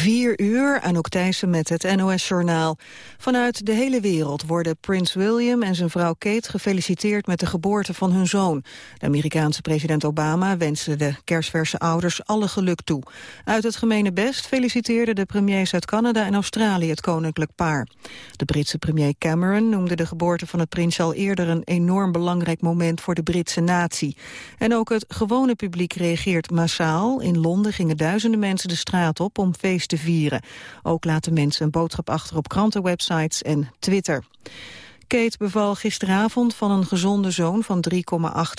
4 uur, Anouk Thijssen met het NOS-journaal. Vanuit de hele wereld worden Prins William en zijn vrouw Kate gefeliciteerd met de geboorte van hun zoon. De Amerikaanse president Obama wenste de kerstverse ouders alle geluk toe. Uit het gemene best feliciteerden de premiers uit Canada en Australië het koninklijk paar. De Britse premier Cameron noemde de geboorte van het prinsje al eerder een enorm belangrijk moment voor de Britse natie. En ook het gewone publiek reageert massaal. In Londen gingen duizenden mensen de straat op om feest te vieren. Ook laten mensen een boodschap achter op krantenwebsites en Twitter. Kate beval gisteravond van een gezonde zoon van 3,8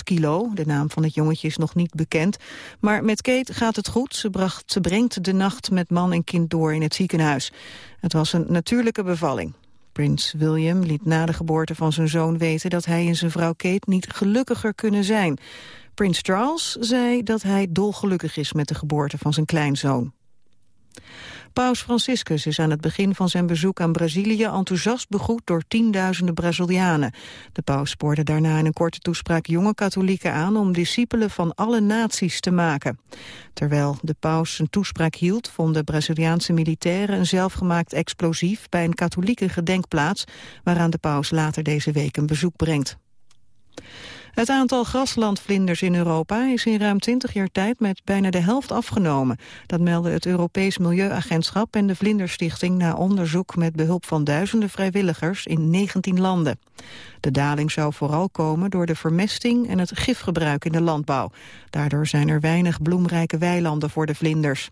kilo. De naam van het jongetje is nog niet bekend. Maar met Kate gaat het goed. Ze, bracht, ze brengt de nacht met man en kind door in het ziekenhuis. Het was een natuurlijke bevalling. Prins William liet na de geboorte van zijn zoon weten... dat hij en zijn vrouw Kate niet gelukkiger kunnen zijn. Prins Charles zei dat hij dolgelukkig is met de geboorte van zijn kleinzoon. Paus Franciscus is aan het begin van zijn bezoek aan Brazilië enthousiast begroet door tienduizenden Brazilianen. De paus spoorde daarna in een korte toespraak jonge katholieken aan om discipelen van alle naties te maken. Terwijl de paus zijn toespraak hield, vonden Braziliaanse militairen een zelfgemaakt explosief bij een katholieke gedenkplaats, waaraan de paus later deze week een bezoek brengt. Het aantal graslandvlinders in Europa is in ruim 20 jaar tijd met bijna de helft afgenomen. Dat melden het Europees Milieuagentschap en de Vlinderstichting na onderzoek met behulp van duizenden vrijwilligers in 19 landen. De daling zou vooral komen door de vermesting en het gifgebruik in de landbouw. Daardoor zijn er weinig bloemrijke weilanden voor de vlinders.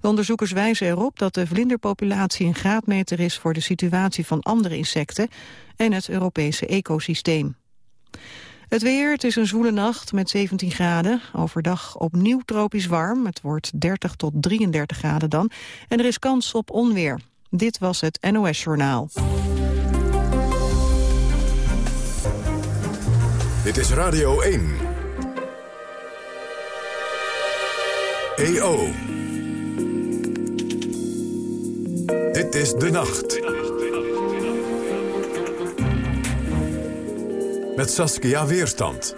De onderzoekers wijzen erop dat de vlinderpopulatie een graadmeter is voor de situatie van andere insecten en het Europese ecosysteem. Het weer, het is een zwoele nacht met 17 graden. Overdag opnieuw tropisch warm. Het wordt 30 tot 33 graden dan. En er is kans op onweer. Dit was het NOS Journaal. Dit is Radio 1. EO. Dit is De Nacht. Met Saskia Weerstand.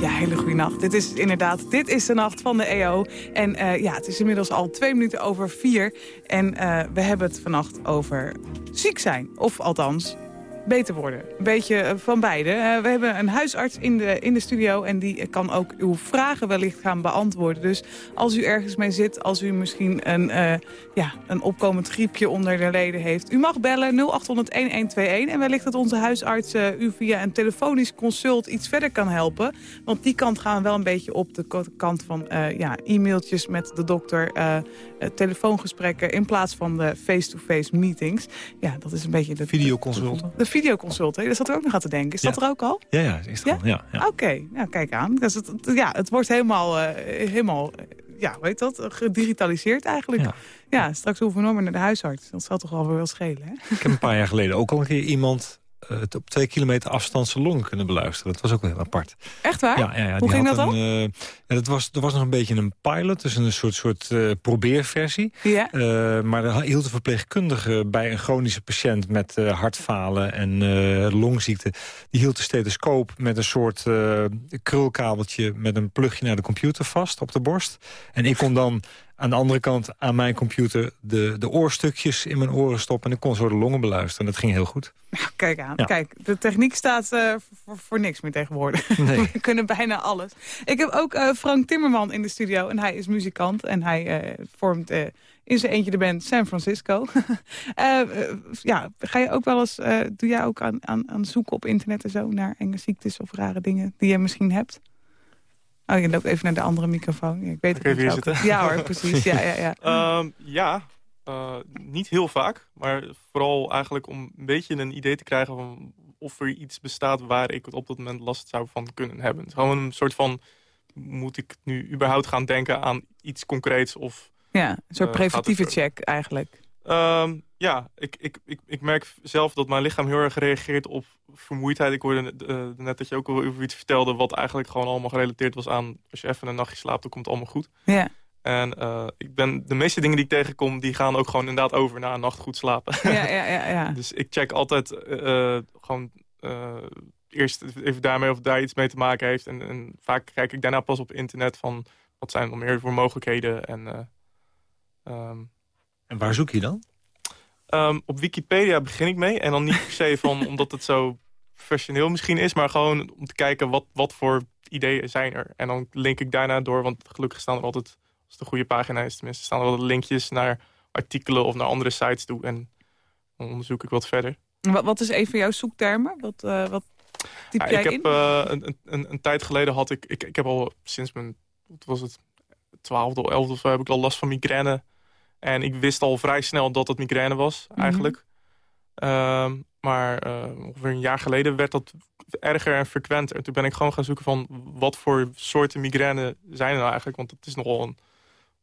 Ja, hele goede nacht. Dit is inderdaad, dit is de nacht van de EO. En uh, ja, het is inmiddels al twee minuten over vier. En uh, we hebben het vannacht over ziek zijn. Of althans, beter worden. Een beetje eh, van beide. We hebben een huisarts in de, in de studio en die kan ook uw vragen wellicht gaan beantwoorden. Dus als u ergens mee zit, als u misschien een, uh, ja, een opkomend griepje onder de leden heeft. U mag bellen 0800-1121 en wellicht dat onze huisarts u via een telefonisch consult iets verder kan helpen. Want die kant gaan wel een beetje op de kant van ja, e-mailtjes met de dokter, telefoongesprekken in plaats van de face-to-face meetings. Ja, dat is een beetje de... Videoconsulten? De videoconsult, hè? dat zat er ook nog aan te denken. Is dat er ook al? Ja, ja is er ja? al. Ja, ja. Oké, nou kijk aan. Dus het, ja, het wordt helemaal, uh, helemaal ja, weet dat, gedigitaliseerd eigenlijk. Ja. ja straks hoeven we nog maar naar de huisarts. Dat zal toch wel weer wel schelen, hè? Ik heb een paar jaar geleden ook al een keer iemand eh, het op twee kilometer afstand salon kunnen beluisteren. Dat was ook wel heel apart. Echt waar? Ja, ja, ja Hoe ging dat dan? Uh, dat was, er was nog een beetje een pilot, dus een soort, soort uh, probeerversie. Ja. maar er hield een verpleegkundige bij een chronische patiënt met hartfalen en longziekte. Die hield de stethoscoop met een soort krulkabeltje met een plugje naar de computer vast op de borst. En ik kon dan aan de andere kant aan mijn computer de, de oorstukjes in mijn oren stoppen... en ik kon zo de longen beluisteren. Dat ging heel goed. Nou, kijk aan. Kijk, de techniek staat uh, voor, voor, niks meer tegenwoordig. Nee. We kunnen bijna alles. Ik heb ook uh, Frank Timmerman in de studio. En hij is muzikant. En hij uh, vormt in zijn eentje de band San Francisco. ja, ga je ook wel eens... doe jij ook aan, aan, aan zoeken op internet en zo... naar enge ziektes of rare dingen die je misschien hebt? Oh, je loopt even naar de andere microfoon. Ik weet het zitten. Ja hoor, precies. Ja, ja, ja. Um, ja uh, niet heel vaak. Maar vooral eigenlijk om een beetje een idee te krijgen... van of er iets bestaat waar ik op dat moment last zou van kunnen hebben. Gewoon een soort van... moet ik nu überhaupt gaan denken aan iets concreets? Of, ja, een soort uh, preventieve check eigenlijk. Um, ja, ik, ik, ik, ik merk zelf dat mijn lichaam heel erg reageert op vermoeidheid. Ik hoorde uh, net dat je ook al over iets vertelde... wat eigenlijk gewoon allemaal gerelateerd was aan... als je even een nachtje slaapt, dan komt het allemaal goed. Ja. En uh, ik ben, de meeste dingen die ik tegenkom... die gaan ook gewoon inderdaad over na een nacht goed slapen. Ja, ja, ja. ja. dus ik check altijd uh, gewoon... eerst even daarmee of daar iets mee te maken heeft. En, en, vaak kijk ik daarna pas op internet van... wat zijn er meer voor mogelijkheden. En um, En waar zoek je dan? Um, op Wikipedia begin ik mee. En dan niet per se van omdat het zo professioneel misschien is... maar gewoon om te kijken wat, wat voor ideeën zijn er. En dan link ik daarna door, want gelukkig staan er altijd... als het een goede pagina is tenminste... staan er altijd linkjes naar artikelen of naar andere sites toe. En dan onderzoek ik wat verder. Wat, wat is een van jouw zoektermen? Wat, uh, wat typ ja, jij ik in? heb, uh, een, een, een, tijd geleden had ik, ik... Ik heb al sinds mijn... Wat was het? twaalfde of elfde of zo heb ik al last van migraine. En ik wist al vrij snel dat het migraine was, mhm. eigenlijk. Mm maar uh, ongeveer een jaar geleden werd dat erger en frequenter. En toen ben ik gewoon gaan zoeken van wat voor soorten migraine zijn er nou eigenlijk. Want het is nogal een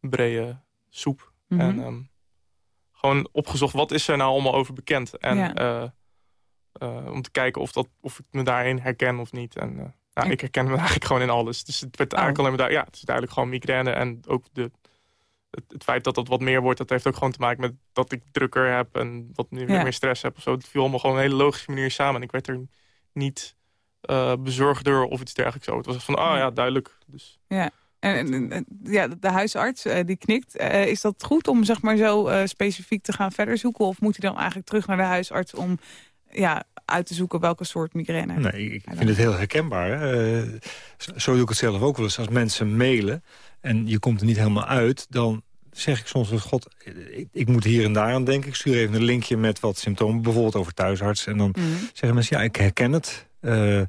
brede soep. Mm En um, gewoon opgezocht wat is er nou allemaal over bekend. En ja. uh, uh, om te kijken of, dat, of ik me daarin herken of niet. En nou, ik herken me eigenlijk gewoon in alles. Dus het werd eigenlijk oh. alleen maar... Ja, het is duidelijk gewoon migraine. En ook de het, het, feit dat dat wat meer wordt, dat heeft ook gewoon te maken met dat ik drukker heb en wat meer, meer stress heb of zo. Het viel allemaal gewoon een hele logische manier samen. En ik werd er niet uh, bezorgd door of iets dergelijks. Zo. Het was van, ah oh, ja, duidelijk. Dus. Ja. En, en, ja, de huisarts uh, die knikt. Uh, is dat goed om zeg maar zo specifiek te gaan verder zoeken? Of moet hij dan eigenlijk terug naar de huisarts om ja, uit te zoeken welke soort migraine? Nee, ik vind het heel herkenbaar. zo doe ik het zelf ook wel eens. Als mensen mailen en je komt er niet helemaal uit... dan zeg ik soms, god, ik, ik, moet hier en daar aan denken. Ik stuur even een linkje met wat symptomen, bijvoorbeeld over thuisarts. En dan mhm. zeggen mensen, ja, ik herken het. Uh,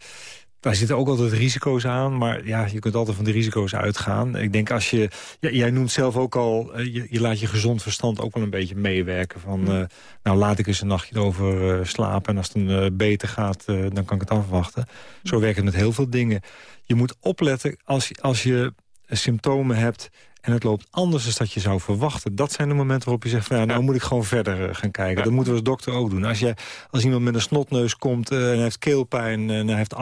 daar zitten ook altijd risico's aan, maar ja, je kunt altijd van de risico's uitgaan. Ik denk als je, ja, jij noemt zelf ook al, uh, je, je, laat je gezond verstand ook wel een beetje meewerken. Van, uh, nou laat ik eens een nachtje over uh, slapen en als het dan beter gaat, dan kan ik het afwachten. Zo werkt het met heel veel dingen. Je moet opletten als, als je symptomen hebt en het loopt anders dan dat je zou verwachten. Dat zijn de momenten waarop je zegt, van, ja, nou moet ik gewoon verder eh, gaan kijken. Dat moeten we als dokter ook doen. Als, je, als iemand met een snotneus komt uh, en hij heeft keelpijn en hij heeft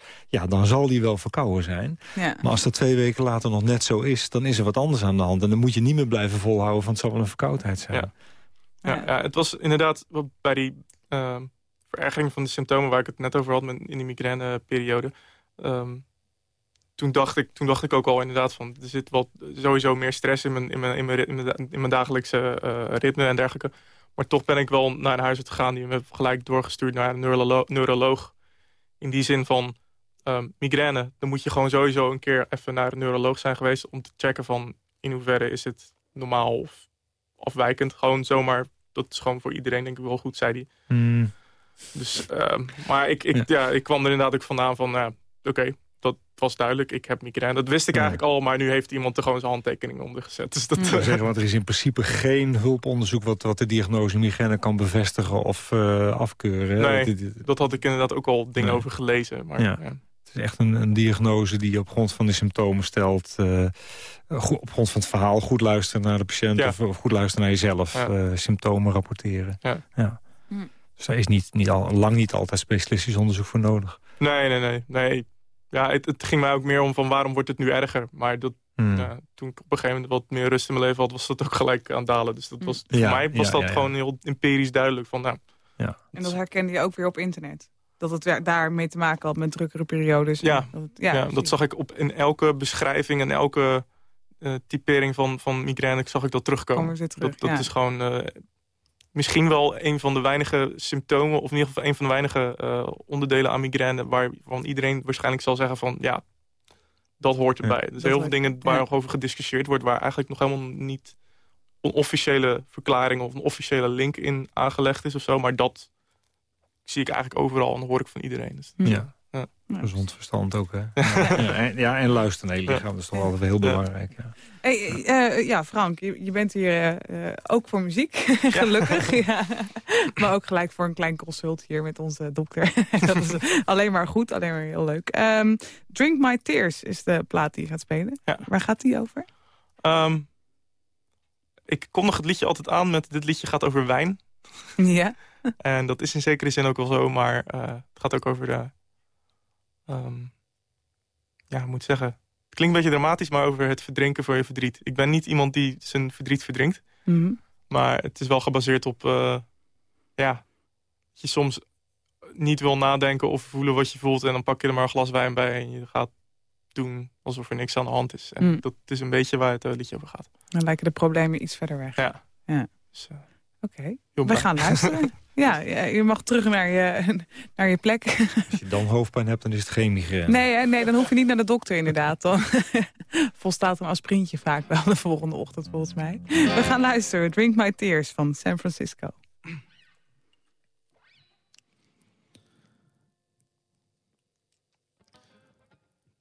38,6... ja, dan zal die wel verkouden zijn. Ja. Maar als dat twee weken later nog net zo is... dan is er wat anders aan de hand. En dan moet je niet meer blijven volhouden van het zal wel een verkoudheid zijn. Ja, ja, ja het was inderdaad bij die uh, verergering van de symptomen... waar ik het net over had in die migraineperiode... Um, toen dacht, ik, toen dacht ik ook al inderdaad van... er zit wat, sowieso meer stress in mijn, in mijn, in mijn, in mijn, dagelijkse uh, ritme en dergelijke. Maar toch ben ik wel naar een huisarts gegaan... die me gelijk doorgestuurd naar een neurolo neuroloog. In die zin van um, migraine. Dan moet je gewoon sowieso een keer even naar een neuroloog zijn geweest... om te checken van in hoeverre is het normaal of afwijkend. Gewoon zomaar, dat is gewoon voor iedereen denk ik wel goed, zei hij. Hmm. Dus, uh, maar ik, ik, ja. ik kwam er inderdaad ook vandaan van... Uh, oké, was duidelijk. Ik heb migraine. Dat wist ik eigenlijk al, maar nu heeft iemand er gewoon zijn handtekening onder gezet. Dus dat, ja. zeggen, want er is in principe geen hulponderzoek... wat, wat de diagnose migraine kan bevestigen of uh, afkeuren. Nee, dat had ik inderdaad ook al dingen over gelezen. Maar, ja. Het is echt een, een, diagnose die je op grond van de symptomen stelt. Uh, op grond van het verhaal goed luisteren naar de patiënt... Of, of, goed luisteren naar jezelf. Uh, symptomen rapporteren. Ja. Hm. Dus daar is niet, niet al, lang niet altijd specialistisch onderzoek voor nodig. Nee, nee, nee. nee ja, het, het, ging mij ook meer om van waarom wordt het nu erger. Maar dat, hmm. ja, toen ik op een gegeven moment wat meer rust in mijn leven had... was dat ook gelijk aan het dalen. Dus dat hmm. was, voor mij was dat gewoon heel empirisch duidelijk. Van, nou, ja. En dat herkende je ook weer op internet? Dat het daarmee te maken had met drukkere periodes? Ja, dat, ja, dat zag ik op, in elke beschrijving en elke uh, typering van, van migraine zag ik dat terugkomen. Terug, dat, dat is gewoon uh, misschien wel een van de weinige symptomen... of in ieder geval een van de weinige uh, onderdelen aan migraine... waarvan iedereen waarschijnlijk zal zeggen van... ja, dat hoort erbij. Ja, dus heel veel dingen waar ja. over gediscussieerd wordt... waar eigenlijk nog helemaal niet een officiële verklaring... of een officiële link in aangelegd is of zo. Maar dat zie ik eigenlijk overal en hoor ik van iedereen. Dus, ja. Ja. Gezond verstand ook, hè? ja, en, ja, en luisteren naar je lichaam, dat is toch altijd heel belangrijk. Ja, hey, uh, ja Frank, je, je bent hier uh, ook voor muziek, gelukkig. Ja. maar ook gelijk voor een klein consult hier met onze dokter. dat is alleen maar goed, alleen maar heel leuk. Um, Drink My Tears is de plaat die je gaat spelen. Waar gaat die over? Um, ik kondig het liedje altijd aan met dit liedje gaat over wijn. Ja. en dat is in zekere zin ook wel zo, maar uh, het gaat ook over de um, ja, moet zeggen... Het klinkt een beetje dramatisch, maar over het verdrinken voor je verdriet. Ik ben niet iemand die zijn verdriet verdrinkt. Mhm. Maar het is wel gebaseerd op... Uh, ja, dat je soms niet wil nadenken of voelen wat je voelt... en dan pak je er maar een glas wijn bij en je gaat doen alsof er niks aan de hand is. En mm. dat is een beetje waar het uh, liedje over gaat. Dan lijken de problemen iets verder weg. Ja. Ja. Dus, uh, Oké, we gaan luisteren. ja, ja, je mag terug naar je, naar je plek. Als je dan hoofdpijn hebt, dan is het geen migraine. Nee, hè, nee, dan hoef je niet naar de dokter inderdaad. Dan volstaat een aspirintje vaak wel de volgende ochtend volgens mij. We gaan luisteren. Drink My Tears van San Francisco.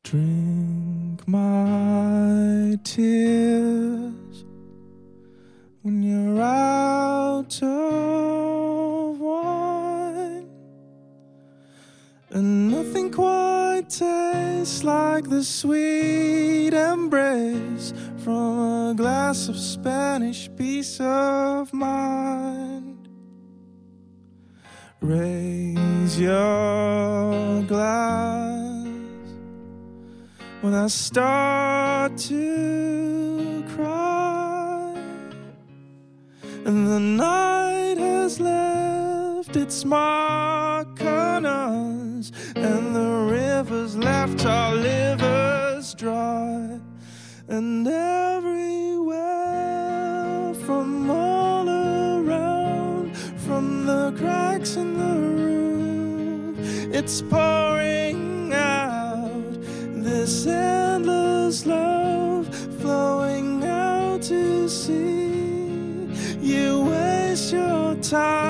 Drink my tears when you're out of wine, and nothing quite tastes like the sweet embrace from a glass of Spanish peace of mind. Raise your glass when I start to and the night has left its mark on us, and the river's left our livers dry, and everywhere from all around, from the cracks in the roof, it's pouring out this endless love time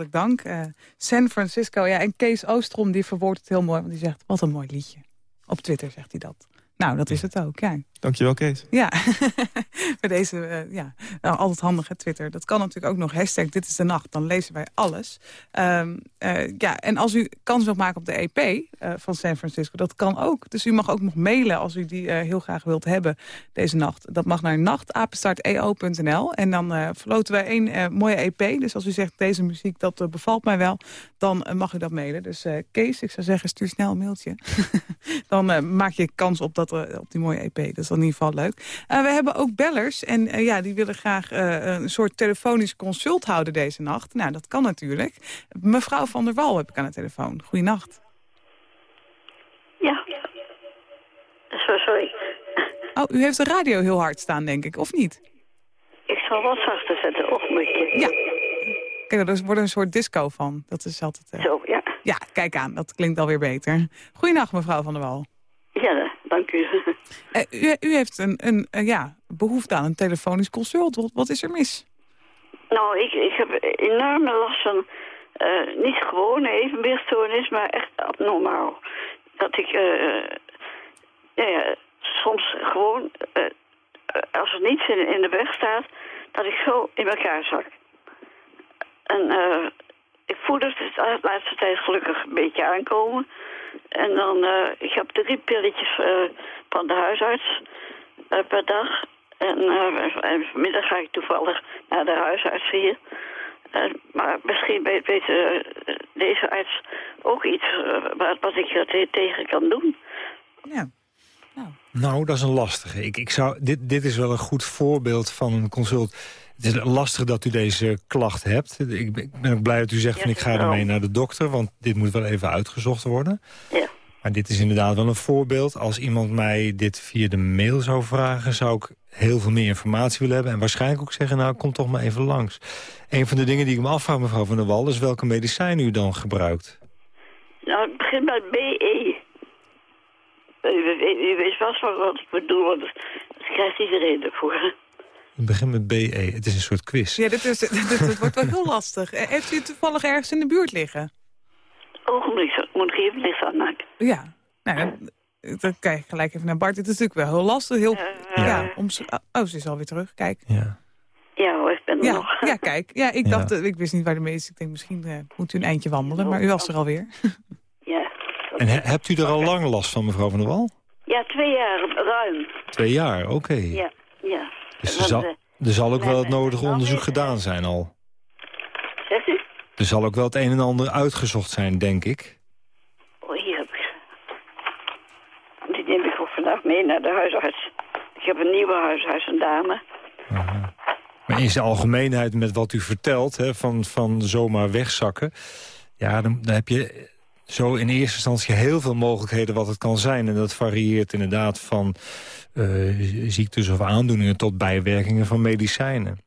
Hartelijk dank. Eh, San Francisco. Ja, en Kees Oostrom die verwoordt het heel mooi. Want die zegt, wat een mooi liedje. Op Twitter zegt hij dat. Nou, dat is het ook, ja. Dankjewel, Kees. Ja, bij deze, eh, ja, nou, altijd handig, hè, Twitter. Dat kan natuurlijk ook nog, hashtag dit is de nacht. Dan lezen wij alles. Ehm, eh, ja, en als u kans wilt maken op de EP eh, van San Francisco, dat kan ook. Dus u mag ook nog mailen als u die heel graag wilt hebben deze nacht. Dat mag naar nachtapenstaarteo.nl. En dan verloten wij één mooie EP. Dus als u zegt, deze muziek, dat bevalt mij wel, dan mag u dat mailen. Dus Kees, ik zou zeggen, stuur snel een mailtje. dan maak je kans op, dat, op die mooie EP. Dat in ieder geval leuk. Uh, we hebben ook bellers en uh, ja, die willen graag uh, een soort telefonisch consult houden deze nacht. Nou, dat kan natuurlijk. Mevrouw van der Wal heb ik aan de telefoon. Goeienacht. Ja. Sorry. Oh, u heeft de radio heel hard staan, denk ik, of niet? Ik zal wat zachter zetten, ogenblikje. Ja. Kijk, er wordt een soort disco van. Dat is altijd... Zo, ja. Ja, kijk aan. Dat klinkt alweer beter. Goeienacht, mevrouw Van der Wal. Dank u. U, heeft een, een ja, behoefte aan een telefonisch consult. Wat, is er mis? Nou, ik, ik heb enorme last van... niet gewoon evenwichtstoornis, maar echt abnormaal. Dat ik... ja, ja, soms gewoon... als er niets in, de weg staat, dat ik zo in elkaar zak. En ik voel het de laatste tijd gelukkig een beetje aankomen. En dan, uh, ik heb drie pilletjes uh, van de huisarts per dag. En, en, vanmiddag ga ik toevallig naar de huisarts hier. maar misschien weet, weet deze arts ook iets wat, wat ik er tegen kan doen. Ja. Nou. nou, dat is een lastige. Ik, ik zou, dit, dit is wel een goed voorbeeld van een consult het is lastig dat u deze klacht hebt. Ik ben ook blij dat u zegt van ik ga ermee naar de dokter... want dit moet wel even uitgezocht worden. Ja. Maar dit is inderdaad wel een voorbeeld. Als iemand mij dit via de mail zou vragen... zou ik heel veel meer informatie willen hebben. En waarschijnlijk ook zeggen, nou, kom toch maar even langs. Een van de dingen die ik me afvraag, mevrouw Van der Wal... is welke medicijnen u dan gebruikt. Nou, het begint met BE. U, weet vast wel wat ik bedoel, want dat krijgt iedereen ervoor. Het begint met BE. Het is een soort quiz. Ja, dit, is, dit, wordt wel heel lastig. Eh, heeft u toevallig ergens in de buurt liggen? Ogenblik, moet ik even licht aanmaken. Ja, nou, dan, dan kijk gelijk even naar Bart. Het is natuurlijk wel heel lastig. Heel, uh, ja. om, oh, ze is alweer terug. Kijk. Ja. Ja hoor, ik ben er ja, nog. Ja, kijk. Ja, ik dacht, ik wist niet waar de meeste. Ik denk, misschien uh, moet u een eindje wandelen. Maar u was er alweer. ja. En he, hebt u er al lang last van, mevrouw van der Wal? Ja, twee jaar ruim. Twee jaar, oké. Okay. Ja, ja. Dus er zal, er zal ook wel het nodige onderzoek gedaan zijn al. Zegt u? Er zal ook wel het een en ander uitgezocht zijn, denk ik. Oh, hier heb ik ze. Die neem ik ook vandaag mee naar de huisarts. Ik heb een nieuwe huisarts, een dame. Aha. Maar in zijn algemeenheid met wat u vertelt, hè, van, van zomaar wegzakken... ja, dan, dan heb je zo in eerste instantie heel veel mogelijkheden wat het kan zijn. En dat varieert inderdaad van ziektes of aandoeningen tot bijwerkingen van medicijnen.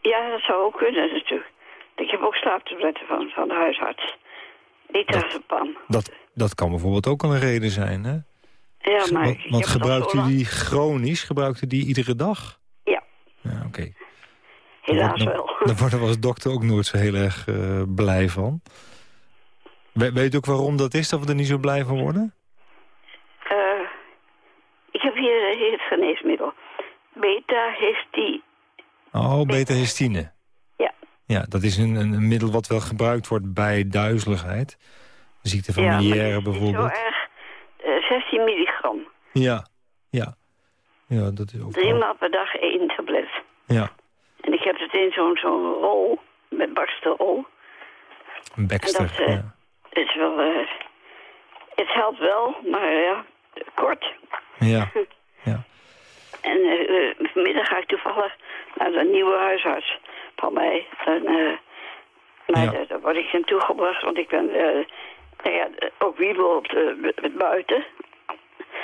Ja, dat zou ook kunnen natuurlijk. Ik heb ook slaaptabletten van, van de huisarts. Diazepam. Dat, dat kan bijvoorbeeld ook een reden zijn, hè? Ja, maar... Want, want gebruikt u die chronisch? Gebruikt u die iedere dag? Ja. Ja, oké. Okay. Helaas dan, wel. Daar worden we als dokter ook nooit zo heel erg uh, blij van. We, weet u ook waarom dat is, dat we er niet zo blij van worden? Uh, ik heb hier, hier het geneesmiddel. Beta-histine. Oh, beta-histine. Ja. Ja, dat is een, een, middel wat wel gebruikt wordt bij duizeligheid. Ziekte van ja, Meniere bijvoorbeeld. zo erg. Uh, 16 milligram. Ja, ja. Ja, dat is ook Drie maal per dag één tablet. Ja. En ik heb het in zo'n zo'n rol, met barstenrol. Een Baxter, en dat, uh, ja. is wel... Uh, het helpt wel, maar ja, kort. Ja, ja. En uh, vanmiddag ga ik toevallig naar de nieuwe huisarts van mij. En, uh, maar Ja. daar word ik in toegebracht, want ik ben uh, nou ja, ook wiebel op de, met buiten.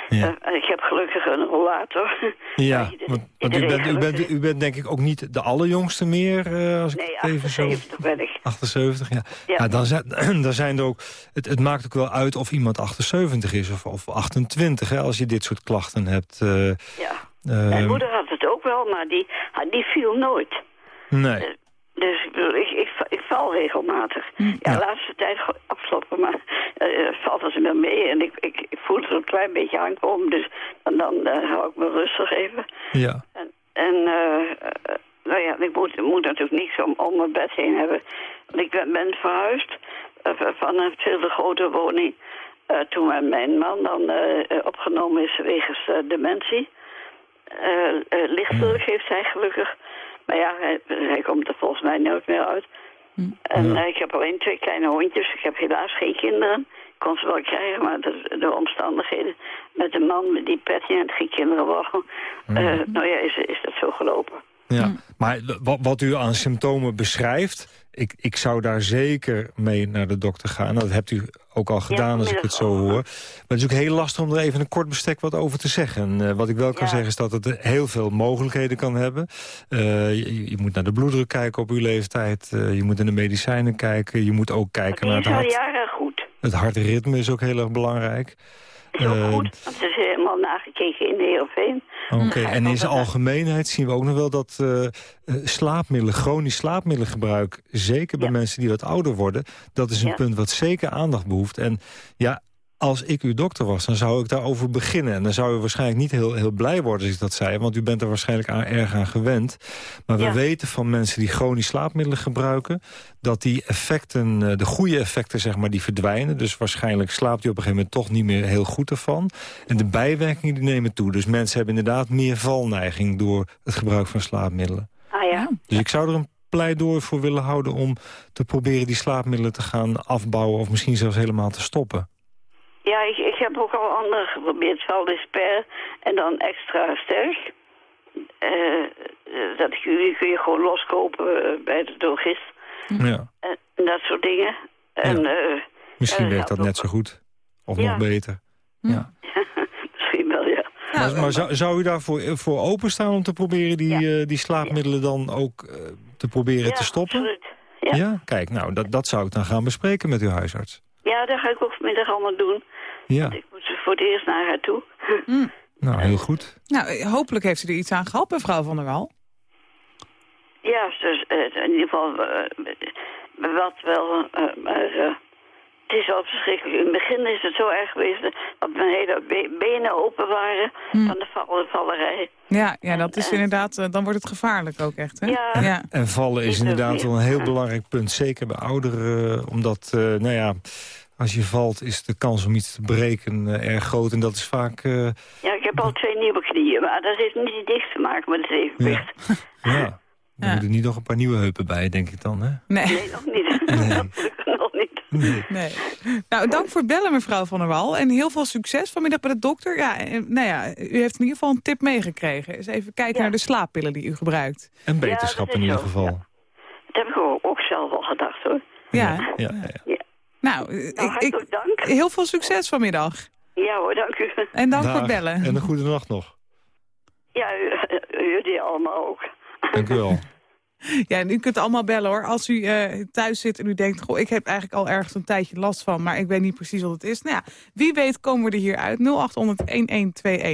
Ja. Uh, en ik heb gelukkig een rollator. Ja, want, want u, bent, u, bent, u bent denk ik ook niet de allerjongste meer, eh, als ik Nee, even zo... 78 ben ik. 78, ja. ja. Ja. dan, zijn, dan zijn er ook... Het, het maakt ook wel uit of iemand 78 is of, of 28, hè, als je dit soort klachten hebt. eh, Ja. Eh, Mijn moeder had het ook wel, maar die, die viel nooit. nee. Dus ik, bedoel, ik, ik, ik val regelmatig. Ja, Ja. de laatste tijd afgelopen, maar eh, valt het wel mee. En ik, ik, ik voel het een klein beetje aankomen, dus dan, dan eh, hou ik me rustig even. Ja, En, en eh, eh, nou ja, ik moet, moet natuurlijk niets om, om mijn bed heen hebben. Want ik ben, ben verhuisd eh, van een veel te grote woning... eh, toen mijn- mijn man dan eh, eh, opgenomen is wegens eh, dementie. Eh eh, lichtelijk heeft hij gelukkig. Maar ja, hij, hij komt er volgens mij nooit meer uit. En Ja. eh, ik heb alleen twee kleine hondjes. Ik heb helaas geen kinderen. Ik kon ze wel krijgen, maar de, de omstandigheden. met een man met die Patty en geen kinderen wou. Eh, nou ja, is, is dat zo gelopen. Ja, maar wat, wat u aan symptomen beschrijft... Ik, ik zou daar zeker mee naar de dokter gaan. Dat hebt u ook al gedaan als ik het zo hoor. Maar het is ook heel lastig om er even een kort bestek wat over te zeggen. En, eh, wat ik wel kan Ja. zeggen is dat het heel veel mogelijkheden kan hebben. Eh, je, je moet naar de bloeddruk kijken op uw leeftijd. Eh, je moet naar de medicijnen kijken. Je moet ook kijken naar het hart. jaren goed. Het hartritme is ook heel erg belangrijk. Is ook Eh, goed, want het is helemaal nagekeken in de Heerenveen. Oké, en in zijn algemeenheid zien we ook nog wel dat eh, slaapmiddelen, chronisch slaapmiddelengebruik, zeker bij Ja. mensen die wat ouder worden, dat is een Ja. punt wat zeker aandacht behoeft. En ja, als ik uw dokter was, dan zou ik daarover beginnen. En dan zou u waarschijnlijk niet heel, heel blij worden als ik dat zei, want u bent er waarschijnlijk aan, erg aan gewend. Maar we Ja. weten van mensen die chronisch slaapmiddelen gebruiken, dat die effecten, eh, de goede effecten zeg maar, die verdwijnen. Dus waarschijnlijk slaapt u op een gegeven moment toch niet meer heel goed ervan. En de bijwerkingen die nemen toe. Dus mensen hebben inderdaad meer valneiging door het gebruik van slaapmiddelen. Ah ja, Dus ik zou er een pleidooi voor willen houden om te proberen die slaapmiddelen te gaan afbouwen of misschien zelfs helemaal te stoppen. Ja ik, ik heb ook al andere geprobeerd. Valdesper en dan extra sterk. Eh, eh, dat kun je, kun je gewoon loskopen eh, bij de drogist. Ja. En, dat soort dingen. En eh, Misschien werkt dat dat net zo goed. Of Ja. nog beter. Ja. misschien wel, ja. Maar, maar zou, zou u daarvoor voor openstaan om te proberen die, Ja. eh, die slaapmiddelen dan ook eh, te proberen ja, te stoppen? absoluut. Ja. Ja, kijk, nou, dat, dat zou ik dan gaan bespreken met uw huisarts. Ja, dat ga ik ook vanmiddag allemaal doen. Ja, Ik moet voor het eerst naar haar toe. nou, heel goed. Nou, eh, hopelijk heeft u er iets aan gehad, mevrouw Van der Wal. Ja, dus eh, in ieder geval eh, wat wel, eh, maar eh, het is wel verschrikkelijk. In het begin is het zo erg geweest dat mijn hele be- benen open waren van de val vallerij. Ja, ja dat is inderdaad, eh, dan wordt het gevaarlijk ook echt, hè? Ja. ja. En vallen is inderdaad wel een heel belangrijk punt. Zeker bij ouderen. Omdat, eh, nou ja, als je valt is de kans om iets te breken eh, erg groot. En dat is vaak... eh, Ja, ik heb al twee nieuwe knieën, maar dat heeft niet niks te maken met het evenwicht. ja, er Ja. moeten niet nog een paar nieuwe heupen bij, denk ik dan, hè? Nee, Nee, nog niet. nog niet. Nee. nee. Nou, dank voor het bellen, mevrouw Van der Wal. En heel veel succes vanmiddag bij de dokter. Ja, en, nou ja, u heeft in ieder geval een tip meegekregen. Eens even kijken Ja. naar de slaappillen die u gebruikt. En beterschap in ieder zo, geval. ja. Dat heb ik ook, zelf al gedacht, hoor. Ja, Ja, ja, ja. nou, eh, Nou, ik, ik, dank. heel veel succes vanmiddag. Ja hoor, dank u. En dank voor het bellen. En een goede nacht nog. Ja, u, jullie allemaal ook. Dank u wel. Ja, en u kunt allemaal bellen hoor. Als u eh, thuis zit en u denkt, goh, ik heb eigenlijk al ergens een tijdje last van, maar ik weet niet precies wat het is. Nou ja, wie weet komen we er hier uit.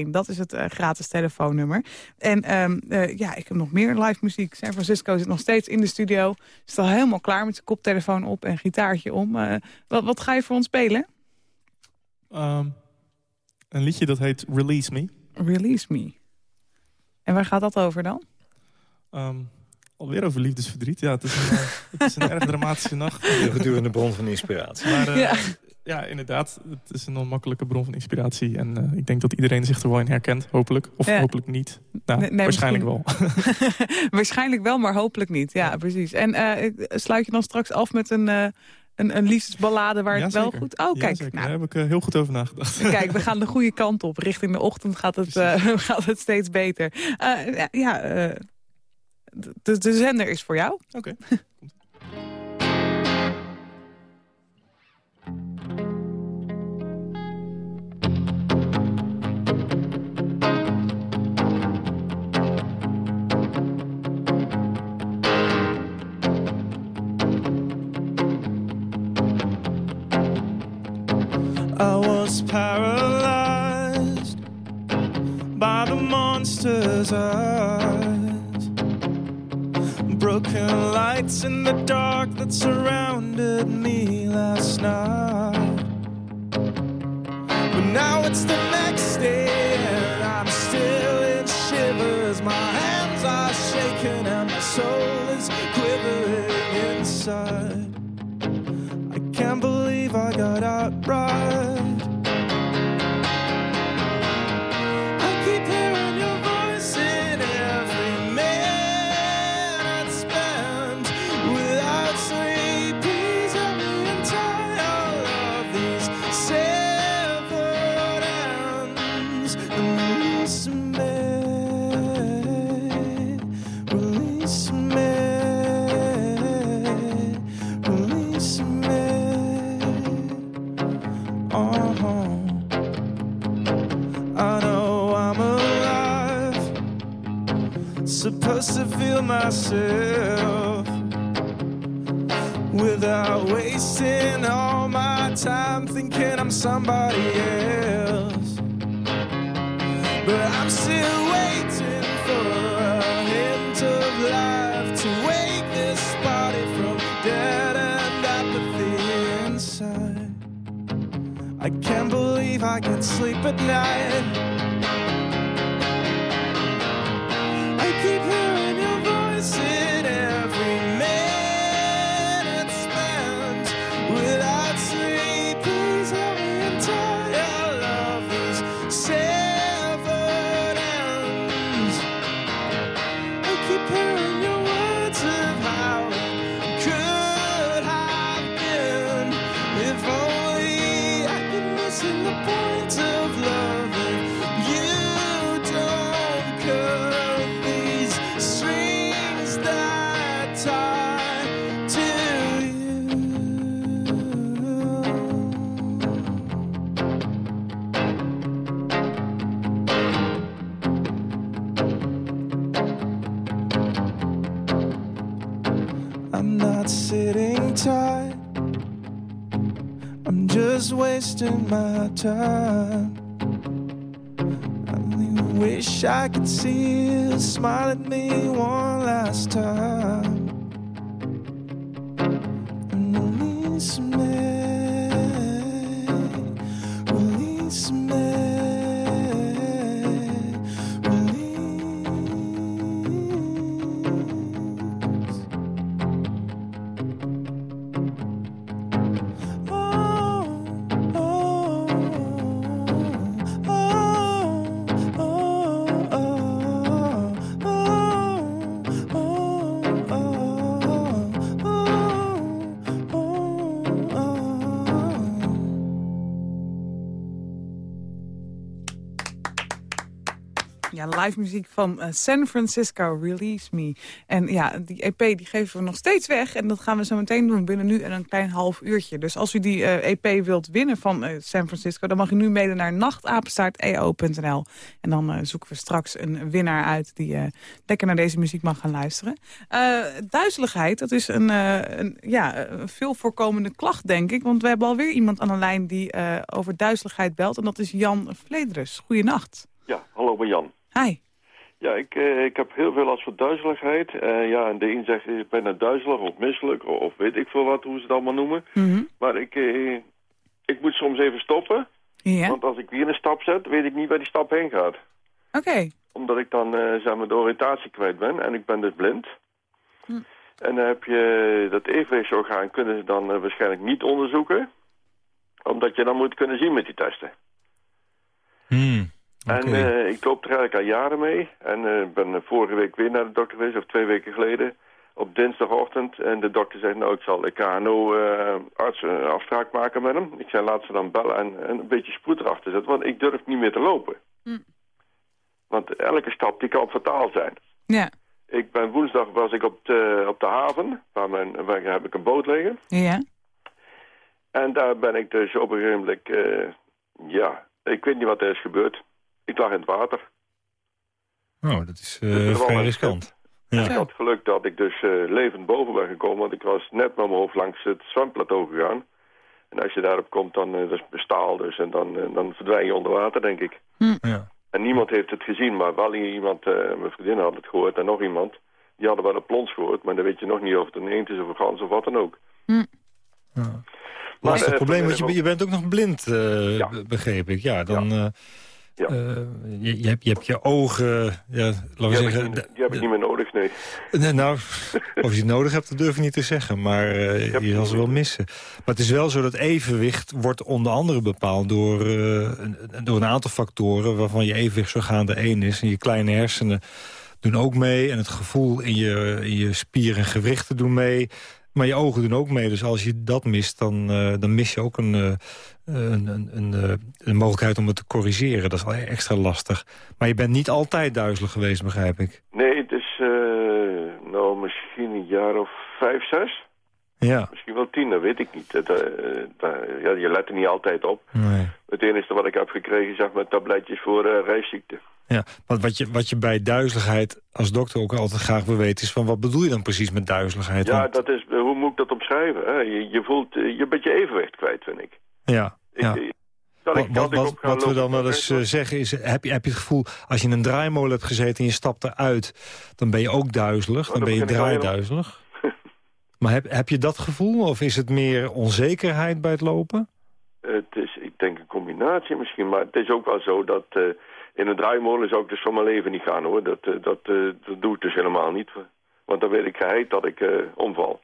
0800-1121, dat is het eh, gratis telefoonnummer. En ehm, eh, ja, ik heb nog meer live muziek. San Francisco zit nog steeds in de studio. Is al helemaal klaar met zijn koptelefoon op en gitaartje om. Eh, wat, wat ga je voor ons spelen? Ehm, een liedje dat heet Release Me. Release Me. En waar gaat dat over dan? Ehm, alweer over liefdesverdriet. Ja, het is een, eh, het is een erg dramatische nacht. De gedurende bron van inspiratie. Maar eh, Ja. ja. inderdaad. Het is een onmakkelijke bron van inspiratie. En eh, ik denk dat iedereen zich er wel in herkent, hopelijk. Of Ja. hopelijk niet. Nou, Nee, nee, waarschijnlijk wel. Waarschijnlijk wel, maar hopelijk niet. Ja, precies. En eh, sluit je dan straks af met een, eh, een, een liefdesballade waar het wel goed... Oh, kijk. Nou, Daar heb ik heel goed over nagedacht. Kijk, we gaan de goede kant op. Richting de ochtend gaat het, eh, gaat het steeds beter. Eh, ja, ja eh, de, de zender is voor jou. Oké. I was paralyzed by the monster's eyes. Broken lights in the dark that surrounded me last night. But now it's the next day and I'm still in shivers. My hands are shaking and my soul is quivering inside. I can't believe I got out right. Myself without wasting all my time thinking I'm somebody else. But I'm still waiting for a hint of life to wake this body from dead and apathy inside. I can't believe I can sleep at night. Wasting my time. I only wish I could see you smile at me one last time. Muziek van eh, San Francisco, Release Me. En ja, die EP die geven we nog steeds weg. En dat gaan we zo meteen doen binnen nu en een klein half uurtje. Dus als u die eh, EP wilt winnen van eh, San Francisco... dan mag u nu mailen naar nachtapenstaart.eo.nl. En dan zoeken we straks een winnaar uit... die lekker naar deze muziek mag gaan luisteren. Duizeligheid, dat is een, een, ja, een veel voorkomende klacht, denk ik. Want we hebben alweer iemand aan de lijn die over duizeligheid belt. En dat is Jan Vlederus. Goeienacht. Ja, hallo, ben Jan. Hi. Ja, ik, eh, ik heb heel veel last van duizeligheid. Eh, ja, en de een zegt, ik ben nou duizelig of misselijk of, weet ik veel wat, hoe ze het allemaal noemen. Mhm. Maar ik, eh, ik moet soms even stoppen. Ja, Want als ik weer een stap zet, weet ik niet waar die stap heen gaat. oké. Omdat ik dan eh, zeg maar de oriëntatie kwijt ben en ik ben dus blind. Hm. En dan heb je dat evenwichtsorgaan kunnen ze dan waarschijnlijk niet onderzoeken. Omdat je dan moet kunnen zien met die testen. Hmm, En eh, ik loop er eigenlijk al jaren mee. En eh, ik ben vorige week weer naar de dokter geweest, of twee weken geleden. Op dinsdagochtend. En de dokter zegt, nou, ik zal de KNO-arts een afspraak maken met hem. Ik zei, laat ze dan bellen en, en een beetje spoed erachter zetten. Want ik durf niet meer te lopen. Hm. Want elke stap die kan fataal zijn. Ja, Ik ben woensdag was ik op de, op de haven. Waar, mijn, waar heb ik een boot liggen. ja. En daar ben ik dus op een gegeven moment... eh, ja, ik weet niet wat er is gebeurd. Ik lag in het water. Oh, dat is Dus wel vrij riskant. Ja. ik had geluk dat ik dus eh, levend boven ben gekomen, want ik was net met mijn hoofd langs het zwemplateau gegaan. En als je daarop komt, dan uh, dat is staal dus, en dan, uh, dan verdwijn je onder water, denk ik. Ja. En niemand heeft het gezien, maar wel iemand, uh, mijn vriendin had het gehoord en nog iemand. Die hadden wel een plons gehoord, maar dan weet je nog niet of het een eend is of een gans of wat dan ook. Ja. Maar, Lastig probleem, want je, je bent ook nog blind, eh, Ja. begreep ik. Ja, dan... Ja. Ja. eh, je, je, hebt, je hebt je ogen... Ja, laten we Die, heb ik, zeggen... niet, die heb ik niet meer nodig, nee. Nee, nou, of je het nodig hebt, dat durf ik niet te zeggen. Maar eh, je zal ze wel missen. Maar het is wel zo dat evenwicht wordt onder andere bepaald... door, eh, een, door een aantal factoren waarvan je evenwichtsorgaan de één is. En je kleine hersenen doen ook mee. En het gevoel in je, in je spieren en gewrichten doen mee. Maar je ogen doen ook mee. Dus als je dat mist, dan, dan mis je ook een, een, een, een, eh, een mogelijkheid om het te corrigeren. Dat is al extra lastig. Maar je bent niet altijd duizelig geweest, begrijp ik. Nee, het is eh, nou misschien een jaar of vijf, zes. Ja, Misschien wel tien, dat weet ik niet. Dat, eh, ja, je let er niet altijd op. nee. Het enige wat ik heb gekregen, zeg maar, tabletjes voor reisziekte. Ja, want wat je, wat je bij duizeligheid als dokter ook altijd graag wil weten... is van wat bedoel je dan precies met duizeligheid? Ja, Want- dat is, hoe moet ik dat omschrijven? Hè? Je, je voelt, je bent je evenwicht kwijt, vind ik. Ja, ja. ik- wat, wat, we dan wel eens eh, zeggen is... Heb je, heb je het gevoel, als je in een draaimolen hebt gezeten en je stapt eruit... dan ben je ook duizelig, Oh, dan dan ben je draaiduizelig. maar heb, heb je dat gevoel of is het meer onzekerheid bij het lopen? Het is, ik denk, een combinatie misschien. Maar het is ook wel zo dat eh, in een draaimolen zou ik dus van mijn leven niet gaan, hoor. Dat, eh, dat, dat doe ik dus helemaal niet. Want dan weet ik geheid dat ik omval.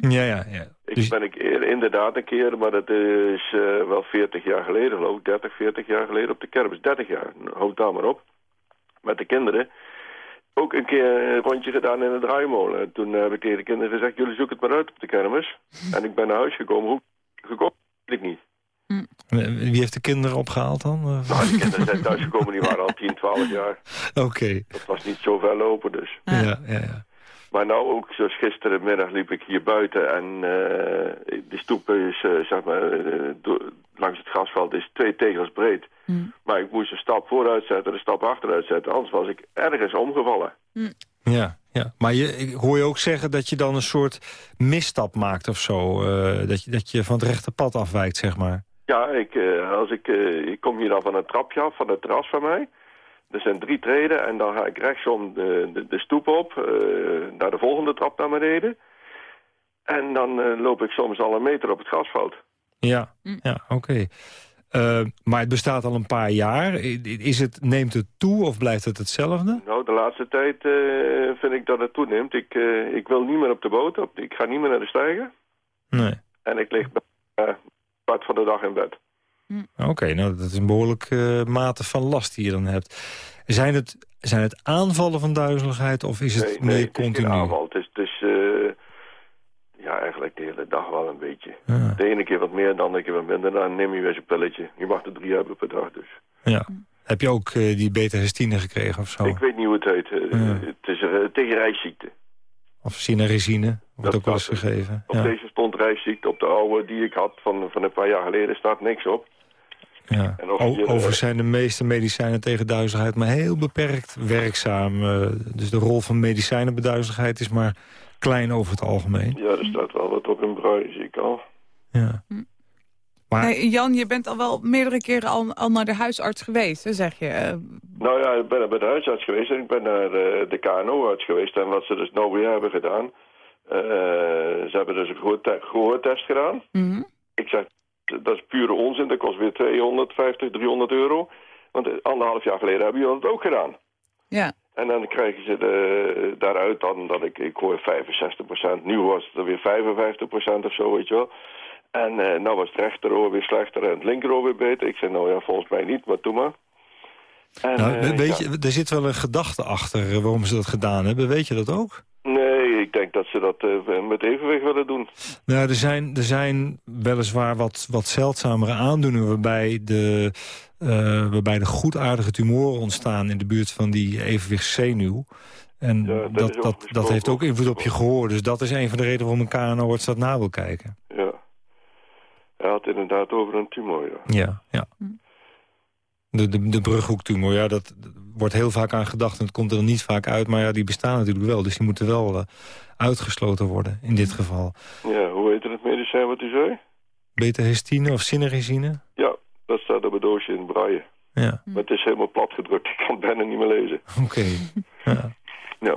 Ja, ja, ja. Ik Dus- ben ik inderdaad een keer, maar dat is eh, wel 40 jaar geleden geloof ik. 30, 40 jaar geleden op de kermis. 30 jaar, houd daar maar op. Met de kinderen. Ook een keer een rondje gedaan in een draaimolen. Toen heb ik tegen de kinderen gezegd, jullie zoeken het maar uit op de kermis. En ik ben naar huis gekomen. Hoe gekomen? Weet ik niet. Wie heeft de kinderen opgehaald dan? Eh, Nou, die kinderen zijn thuisgekomen, die waren al 10, 12 jaar. Oké, Dat was niet zo ver lopen dus. ja, ja, ja. Maar nou ook, zoals gisterenmiddag liep ik hier buiten en eh de stoep is, eh, zeg maar, eh, langs het grasveld is twee tegels breed. Maar ik moest een stap vooruit zetten, een stap achteruit zetten, anders was ik ergens omgevallen. Ja, ja. Maar je, ik hoor je ook zeggen dat je dan een soort misstap maakt of zo. eh, dat, je, dat je van het rechte pad afwijkt, zeg maar. Ja, ik, eh, als ik, eh, ik kom hier dan van een trapje af, van het terras van mij. Er zijn drie treden en dan ga ik rechtsom de, de, de stoep op, eh, naar de volgende trap naar beneden. En dan eh, loop ik soms al een meter op het grasveld. Ja, ja oké. Eh, maar het bestaat al een paar jaar. Is het, neemt het toe of blijft het hetzelfde? Nou, de laatste tijd eh, vind ik dat het toeneemt. Ik, eh, ik wil niet meer op de boot, op, ik ga niet meer naar de steiger. Nee. En ik lig bij kwart van de dag in bed. Oké, nou dat is een behoorlijke mate van last die je dan hebt. Zijn het, zijn het aanvallen van duizeligheid of is het nee, meer nee, het is continu? aanval. Het is, het is eh, ja, eigenlijk de hele dag wel een beetje. Ja, De ene keer wat meer, de andere keer wat minder. Dan neem je weer zo'n pilletje. Je mag er drie hebben per dag, dus. ja. Heb je ook eh, die beta-histine gekregen of zo? Ik weet niet hoe het heet. eh, Ja. Het is tegen reisziekte. Of sinarizine? Wordt ook wel eens gegeven. Op Ja, deze stond reisziekte. Op de oude die ik had van, van een paar jaar geleden staat niks op. ja. En of O- je, eh, Overigens zijn de meeste medicijnen tegen duizeligheid maar heel beperkt werkzaam. eh, dus de rol van medicijnen bij duizeligheid is maar klein over het algemeen. Ja, er staat wel wat op in bruin, zie ik al. Ja. Maar Nee, Jan, je bent al wel meerdere keren al, al naar de huisarts geweest, hè, zeg je. Eh, Nou ja, ik ben bij de huisarts geweest en ik ben naar de KNO-arts geweest. En wat ze dus nou weer hebben gedaan... eh, ze hebben dus een gehoorte- gehoortest gedaan. mhm. Ik zeg, dat is pure onzin. Dat kost weer 250, 300 euro. Want anderhalf jaar geleden hebben jullie dat ook gedaan. Ja, En dan krijgen ze de, daaruit dan dat ik, ik hoor 65%. Nu was het er weer 55% of zo, weet je wel. En eh, nou was het rechteroor weer slechter en het linkeroor weer beter. Ik zei, nou ja, volgens mij niet, maar doe maar. En, nou, eh, weet ja. je, er zit wel een gedachte achter eh, waarom ze dat gedaan hebben. Weet je dat ook? Nee, ik denk dat ze dat eh, met evenwicht willen doen. Nou, er zijn, er zijn weliswaar wat, wat zeldzamere aandoeningen... waarbij de, eh, waarbij de goedaardige tumoren ontstaan... in de buurt van die evenwichtszenuw. En Ja, dat dat, dat, heeft ook invloed op je gehoor. Dus dat is een van de redenen waarom een KNO-arts dat na wil kijken. Ja. Hij had inderdaad over een tumor, ja. Ja, ja. De, de, de brughoektumor, ja, dat wordt heel vaak aan gedacht... en het komt er niet vaak uit, maar ja, die bestaan natuurlijk wel. Dus die moeten wel eh, uitgesloten worden, in dit geval. Ja, hoe heet het medicijn wat u zei? Beta-histine of sinerizine? Ja, dat staat op het doosje in braille. Ja, Maar het is helemaal plat gedrukt. Ik kan het bijna niet meer lezen. oké. Ja. Ja.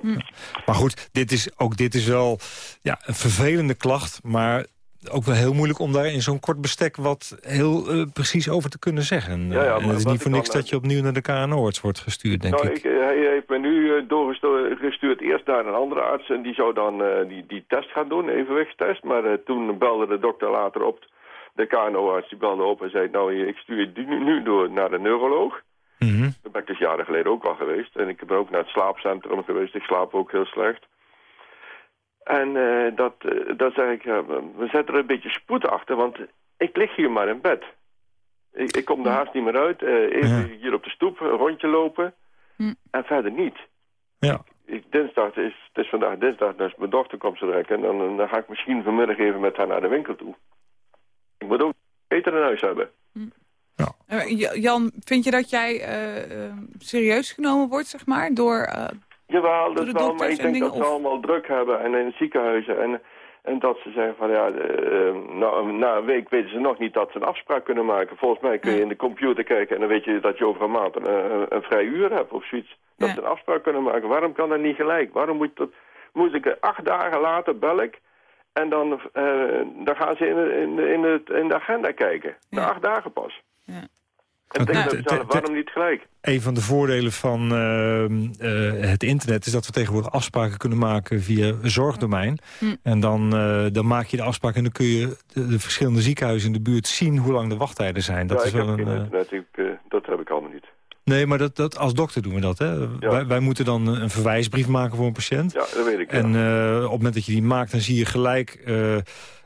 Maar goed, dit is, ook dit is wel ja, een vervelende klacht... maar ook wel heel moeilijk om daar in zo'n kort bestek... wat heel eh, precies over te kunnen zeggen. Ja, ja, Eh, en het is niet voor ik niks dat je opnieuw naar de KNO-arts wordt gestuurd, denk nou, ik. ik, eh, hij heeft me nu doorgestuurd eerst naar een andere arts... en die zou dan die, die test gaan doen, evenwichtstest. Maar toen belde de dokter later op, de KNO-arts, die belde op en zei... nou, ik stuur je nu, nu door naar de neuroloog. Daar ben ik dus jaren geleden ook al geweest. En ik ben ook naar het slaapcentrum geweest. Ik slaap ook heel slecht. En eh, dat, eh, dat zeg ik, ja, we zetten er een beetje spoed achter, want ik lig hier maar in bed. Ik, ik kom er haast niet meer uit. Eh, even Ja. hier op de stoep, een rondje lopen. Hm. En verder niet. Ja. Ik, dinsdag, is, het is vandaag dinsdag, dus mijn dochter komt zo direct. En dan, dan ga ik misschien vanmiddag even met haar naar de winkel toe. Ik moet ook eten in huis hebben. Eh, J- Jan, vind je dat jij serieus genomen wordt, zeg maar, door... Jawel, dat wel, maar ik en denk dat ze allemaal druk hebben en in ziekenhuizen. En, en dat ze zeggen van ja, eh, nou, na een week weten ze nog niet dat ze een afspraak kunnen maken. Volgens mij kun je in de computer kijken en dan weet je dat je over een maand een, een, een vrij uur hebt of zoiets. Dat Ja. ze een afspraak kunnen maken. Waarom kan dat niet gelijk? Waarom moet, dat, moet ik acht dagen later bel ik en dan, dan gaan ze in, de- in, de- in, het, in de agenda kijken. Na Ja. acht dagen pas. En denk mezelf, waarom niet gelijk? Een van de voordelen van ehm, eh, het internet is dat we tegenwoordig afspraken kunnen maken via een zorgdomein. Hm. En dan, eh, dan maak je de afspraak en dan kun je de, de verschillende ziekenhuizen in de buurt zien hoe lang de wachttijden zijn. Dat ja, is ik heb wel een, eh, internet, ik, eh, dat heb ik allemaal niet. Nee, maar dat, dat, als dokter doen we dat. Hè? Wij, wij moeten dan een verwijsbrief maken voor een patiënt. Ja, dat weet ik. ja. En eh, op het moment dat je die maakt, dan zie je gelijk... eh,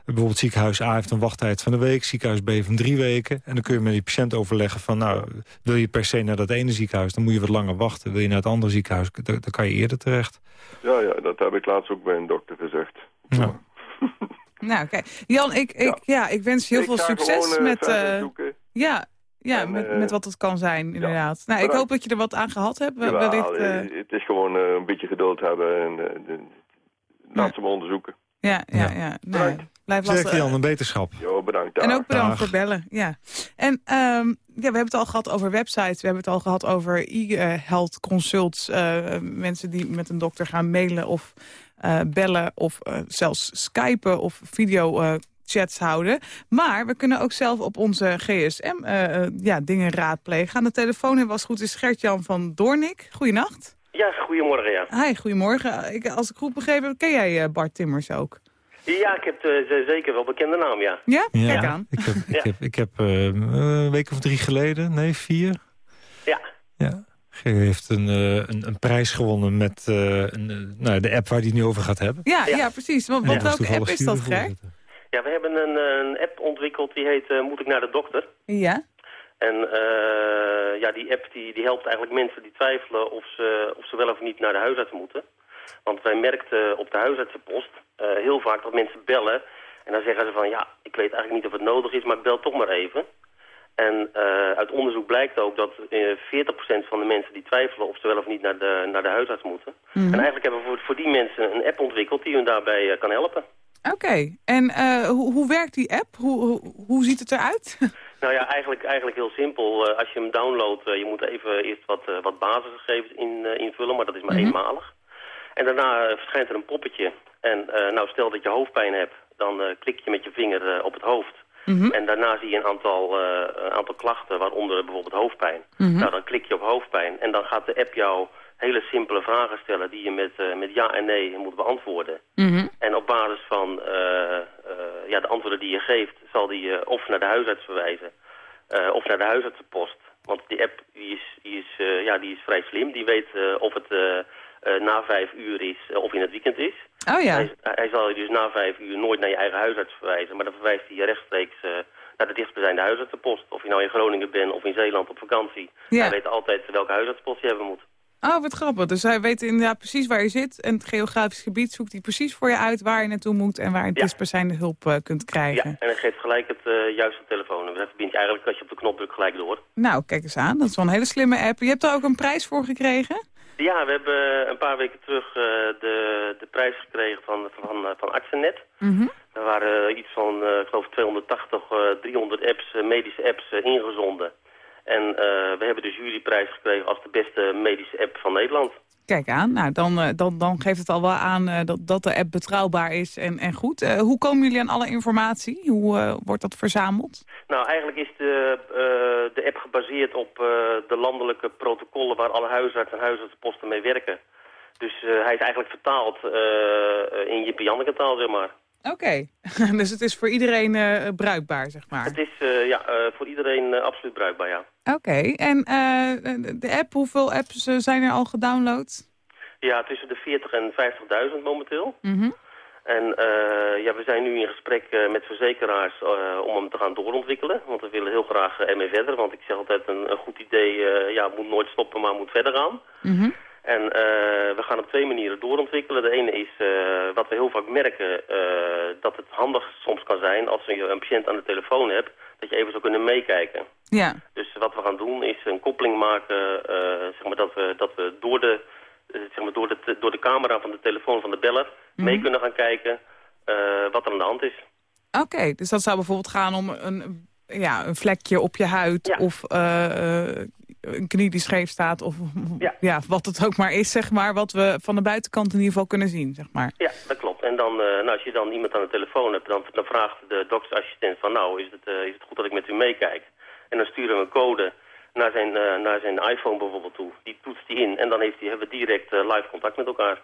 bijvoorbeeld ziekenhuis A heeft een wachttijd van een week... ziekenhuis B van drie weken. En dan kun je met die patiënt overleggen van... nou, wil je per se naar dat ene ziekenhuis... dan moet je wat langer wachten. Wil je naar het andere ziekenhuis, dan, dan kan je eerder terecht. Ja, ja, dat heb ik laatst ook bij een dokter gezegd. Ja. nou, oké. Jan, ik, ik, ja. ik wens je heel Ik veel succes gewoon, eh, met... eh, ja, ja En, met, eh, met wat het kan zijn, inderdaad. Nou, ik hoop dat je er wat aan gehad hebt. Jawel, wellicht, eh, eh, het is gewoon eh, een beetje geduld hebben en eh, de- laat Ja. ze me onderzoeken. ja, ja, Ja. ja. Nou, Bedankt. blijf lastig. Jan, een beterschap. Jo, bedankt. En ook bedankt Dag. voor bellen. Ja. En ehm, ja, we hebben het al gehad over websites. We hebben het al gehad over e-health consults. eh, mensen die met een dokter gaan mailen of eh, bellen... of eh, zelfs skypen of video eh, chats houden. Maar we kunnen ook zelf op onze gsm eh, eh, ja, dingen raadplegen. Aan de telefoon hebben we als het goed is Gert-Jan van Doornik. Goedenacht. Ja, goedemorgen, ja. Hi, goedemorgen. Ik, als ik goed begrepen heb, ken jij eh, Bart Timmers ook? Ja, ik heb eh, zeker wel bekende naam, ja. Ja? Kijk aan. ik heb, Ja. ik heb, ik heb eh, een week of drie geleden, nee, vier. Ja. Ja. G heeft een, eh, een, een prijs gewonnen met een, nou, de app waar hij het nu over gaat hebben. Ja, ja. Ja. precies. Want, En want welke app is dat, Ger? Ja, we hebben een, een app ontwikkeld die heet eh, Moet ik naar de dokter? Ja. En eh, ja, die app die, die helpt eigenlijk mensen die twijfelen of ze, of ze wel of niet naar de huisarts moeten. Want wij merkten op de huisartsenpost eh, heel vaak dat mensen bellen. En dan zeggen ze van ja, ik weet eigenlijk niet of het nodig is, maar ik bel toch maar even. En uit onderzoek blijkt ook dat eh 40% van de mensen die twijfelen of ze wel of niet naar de, naar de huisarts moeten. Mhm. En eigenlijk hebben we voor, voor die mensen een app ontwikkeld die hun daarbij kan helpen. Oké, en eh, hoe, hoe werkt die app? Hoe, hoe, hoe ziet het eruit? Nou ja, eigenlijk, eigenlijk heel simpel. Eh, als je hem downloadt, eh, je moet even eerst wat, wat basisgegevens in, invullen, maar dat is maar Mhm. eenmalig. En daarna verschijnt er een poppetje. En nou, stel dat je hoofdpijn hebt, dan klik je met je vinger op het hoofd. Mhm. En daarna zie je een aantal, eh, een aantal klachten, waaronder bijvoorbeeld hoofdpijn. Mhm. Nou, dan klik je op hoofdpijn en dan gaat de app jou hele simpele vragen stellen die je met, eh, met ja en nee moet beantwoorden. Mhm. En op basis van eh, eh, ja, de antwoorden die je geeft, zal die je of naar de huisarts verwijzen of naar de huisartsenpost. Want die app die is, die is, ja, die is vrij slim. Die weet of het na vijf uur is of in het weekend is. Oh ja, Hij, hij zal je dus na vijf uur nooit naar je eigen huisarts verwijzen. Maar dan verwijst hij je rechtstreeks naar de dichtstbijzijnde huisartsenpost. Of je nou in Groningen bent of in Zeeland op vakantie. Ja. Hij weet altijd welke huisartsenpost je hebben moet. Oh wat grappig. Dus hij weet inderdaad precies waar je zit. En het geografisch gebied zoekt hij precies voor je uit waar je naartoe moet... en waar je Ja. dichtstbijzijnde hulp eh, kunt Ja, krijgen. en hij geeft gelijk het eh, juiste telefoonnummer. Dat verbindt je eigenlijk als je op de knop drukt gelijk door. Nou, kijk eens aan. Dat is wel een hele slimme app. Je hebt er ook een prijs voor gekregen? Ja, we hebben een paar weken terug eh, de, de prijs gekregen van, van, eh, van Artsenet. Mhm. Er waren iets van, eh, ik geloof 280, eh 300 apps, eh, medische apps eh, ingezonden. En eh, we hebben de juryprijs gekregen als de beste medische app van Nederland. Kijk aan. Nou, dan, eh, dan, dan geeft het al wel aan eh, dat, dat de app betrouwbaar is en, en goed. Hoe komen jullie aan alle informatie? Hoe wordt dat verzameld? Nou, eigenlijk is de, de app gebaseerd op de landelijke protocollen waar alle huisartsen en huisartsenposten mee werken. Dus hij is eigenlijk vertaald in Janneke taal, zeg maar. Oké, dus het is voor iedereen eh, bruikbaar, zeg maar. Het is eh, ja, eh, voor iedereen absoluut bruikbaar, ja. Oké, en de app, hoeveel apps zijn er al gedownload? Ja, tussen de 40 en 50.000 momenteel. Mhm. En ja, we zijn nu in gesprek met verzekeraars om hem te gaan doorontwikkelen. Want we willen heel graag ermee verder. Want ik zeg altijd, een, een goed idee ja, moet nooit stoppen, maar moet verder gaan. Mhm. En eh, we gaan op twee manieren doorontwikkelen. De ene is, eh, wat we heel vaak merken, eh, dat het handig soms kan zijn als je een patiënt aan de telefoon hebt, dat je even zou kunnen meekijken. Ja. Dus wat we gaan doen is een koppeling maken, zeg maar dat we, dat we door, de, zeg maar door, de, door de camera van de telefoon van de beller mee kunnen gaan kijken wat er aan de hand is. Oké, dus dat zou bijvoorbeeld gaan om een, ja, een vlekje op je huid... Ja. of een knie die scheef staat... of Ja. wat het ook maar is, zeg maar... wat we van de buitenkant in ieder geval kunnen zien, zeg maar. Ja, dat klopt. En dan, eh, nou, als je dan iemand aan de telefoon hebt, dan, dan vraagt de doktersassistent van... nou, is het, eh, is het goed dat ik met u meekijk? En dan sturen we een code naar zijn, eh, naar zijn iPhone bijvoorbeeld toe. Die toetst hij in en dan heeft hij, hebben we direct live contact met elkaar.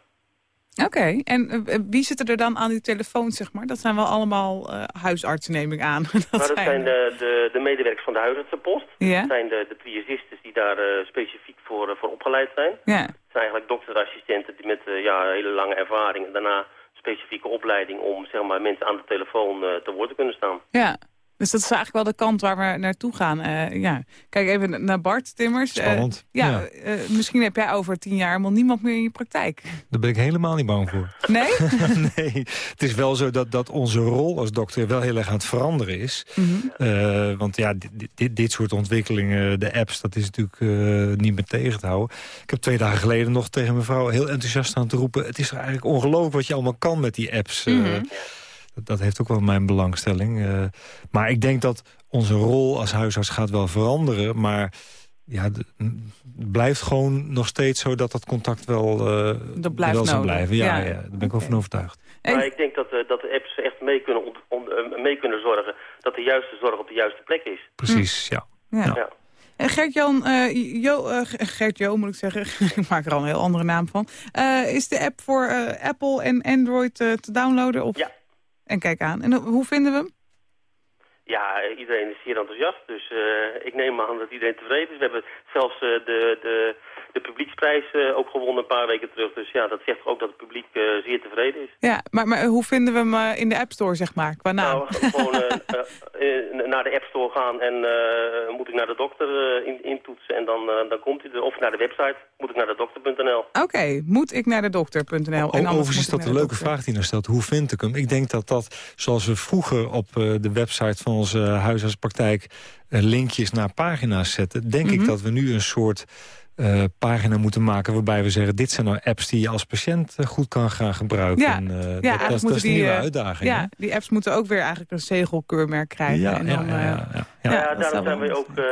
Oké, en eh, eh, wie zit er dan aan die telefoon, zeg maar? Dat zijn wel allemaal eh, huisartsen, neem ik aan. dat dat zijn de, de, de medewerkers van de huisartsenpost. Ja? Dat zijn de, de triagisten die daar specifiek voor, voor opgeleid zijn. Ja, Het zijn eigenlijk dokterassistenten die met ja, hele lange ervaring... en daarna specifieke opleiding om zeg maar, mensen aan de telefoon te woord te kunnen staan. ja. Dus dat is eigenlijk wel de kant waar we naartoe gaan. Eh, ja. Kijk even naar Bart Timmers. Eh, Spannend. ja, Ja. eh, misschien heb jij over tien jaar helemaal niemand meer in je praktijk. Daar ben ik helemaal niet bang voor. Nee? nee, het is wel zo dat, dat onze rol als dokter wel heel erg aan het veranderen is. Mhm. Want ja, dit, dit, dit soort ontwikkelingen, de apps, dat is natuurlijk niet meer tegen te houden. Ik heb twee dagen geleden nog tegen mijn vrouw heel enthousiast aan te roepen... het is eigenlijk ongelooflijk wat je allemaal kan met die apps. Mhm. Dat, heeft ook wel mijn belangstelling. eh. maar ik denk dat onze rol als huisarts gaat wel veranderen. Maar ja, het blijft gewoon nog steeds zo dat dat contact wel, eh Dat blijft wel zal nodig. blijven. Ja, Ja. ja. daar ben ik wel van overtuigd. En- Maar ik denk dat, eh, dat de apps echt mee kunnen, ont- on- mee kunnen zorgen... dat de juiste zorg op de juiste plek is. Precies, ja. Ja. Ja. En Gert-Jan, eh, Jo, Gert-Jo moet ik zeggen, ik maak er al een heel andere naam van. Eh, is de app voor eh, Apple en Android te downloaden? Of... Ja. En kijk aan. En hoe vinden we hem? Ja, iedereen is hier enthousiast. Dus eh, ik neem aan dat iedereen tevreden is. We hebben zelfs eh, de, de, de publieksprijs eh, ook gewonnen een paar weken terug. Dus ja, dat zegt ook dat het publiek eh, zeer tevreden is. Ja, maar, maar hoe vinden we hem eh, in de App Store, zeg maar, qua naam? Nou, gewoon eh, eh, eh, naar de App Store gaan en eh, moet ik naar de dokter eh, in, intoetsen. En dan, eh, dan komt hij er. Of naar de website, moet ik naar de dokter.nl. Oké, moet ik naar de dokter.nl. en overigens is dat een leuke dokter. vraag die nou stelt. Hoe vind ik hem? Ik denk dat dat, zoals we vroeger op eh, de website van onze huisartspraktijk... linkjes naar pagina's zetten... denk ik Mhm. dat we nu een soort eh, pagina moeten maken... waarbij we zeggen, dit zijn nou apps die je als patiënt eh, goed kan gaan gebruiken. Ja, En, eh, ja, dat, dat, is- dat moeten is een nieuwe uitdaging. hè? Ja, die apps moeten ook weer eigenlijk een zegelkeurmerk krijgen. Ja, en ja, dan, ja, eh, ja, ja. Ja, daarom zijn wij ook... eh,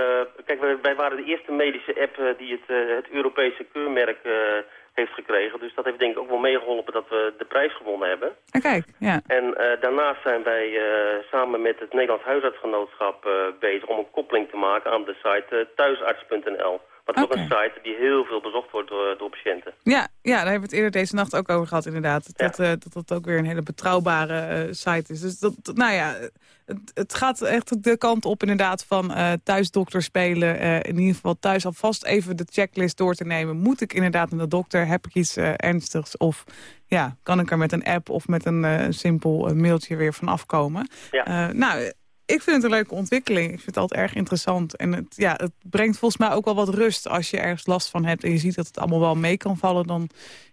kijk, wij, waren de eerste medische app die het, eh, het Europese keurmerk eh, heeft gekregen. Dus dat heeft denk ik ook wel meegeholpen dat we de prijs gewonnen hebben. en kijk, ja. En eh, daarnaast zijn wij eh, samen met het Nederlands Huisartsgenootschap eh, bezig om een koppeling te maken aan de site eh, Wat is ook een site die heel veel bezocht wordt door, door patiënten. Ja, ja, daar hebben we het eerder deze nacht ook over gehad, inderdaad. Ja. Dat, eh, dat dat ook weer een hele betrouwbare eh, site is. Dus dat, nou ja, het, het gaat echt de kant op inderdaad van eh thuisdokter spelen. in ieder geval thuis alvast even de checklist door te nemen. Moet ik inderdaad naar de dokter? Heb ik iets ernstigs? Of ja, kan ik er met een app of met een simpel mailtje weer van afkomen? Ja. Nou, ik vind het een leuke ontwikkeling. Ik vind het altijd erg interessant. En het, ja, het brengt volgens mij ook wel wat rust als je ergens last van hebt... en je ziet dat het allemaal wel mee kan vallen. Dan,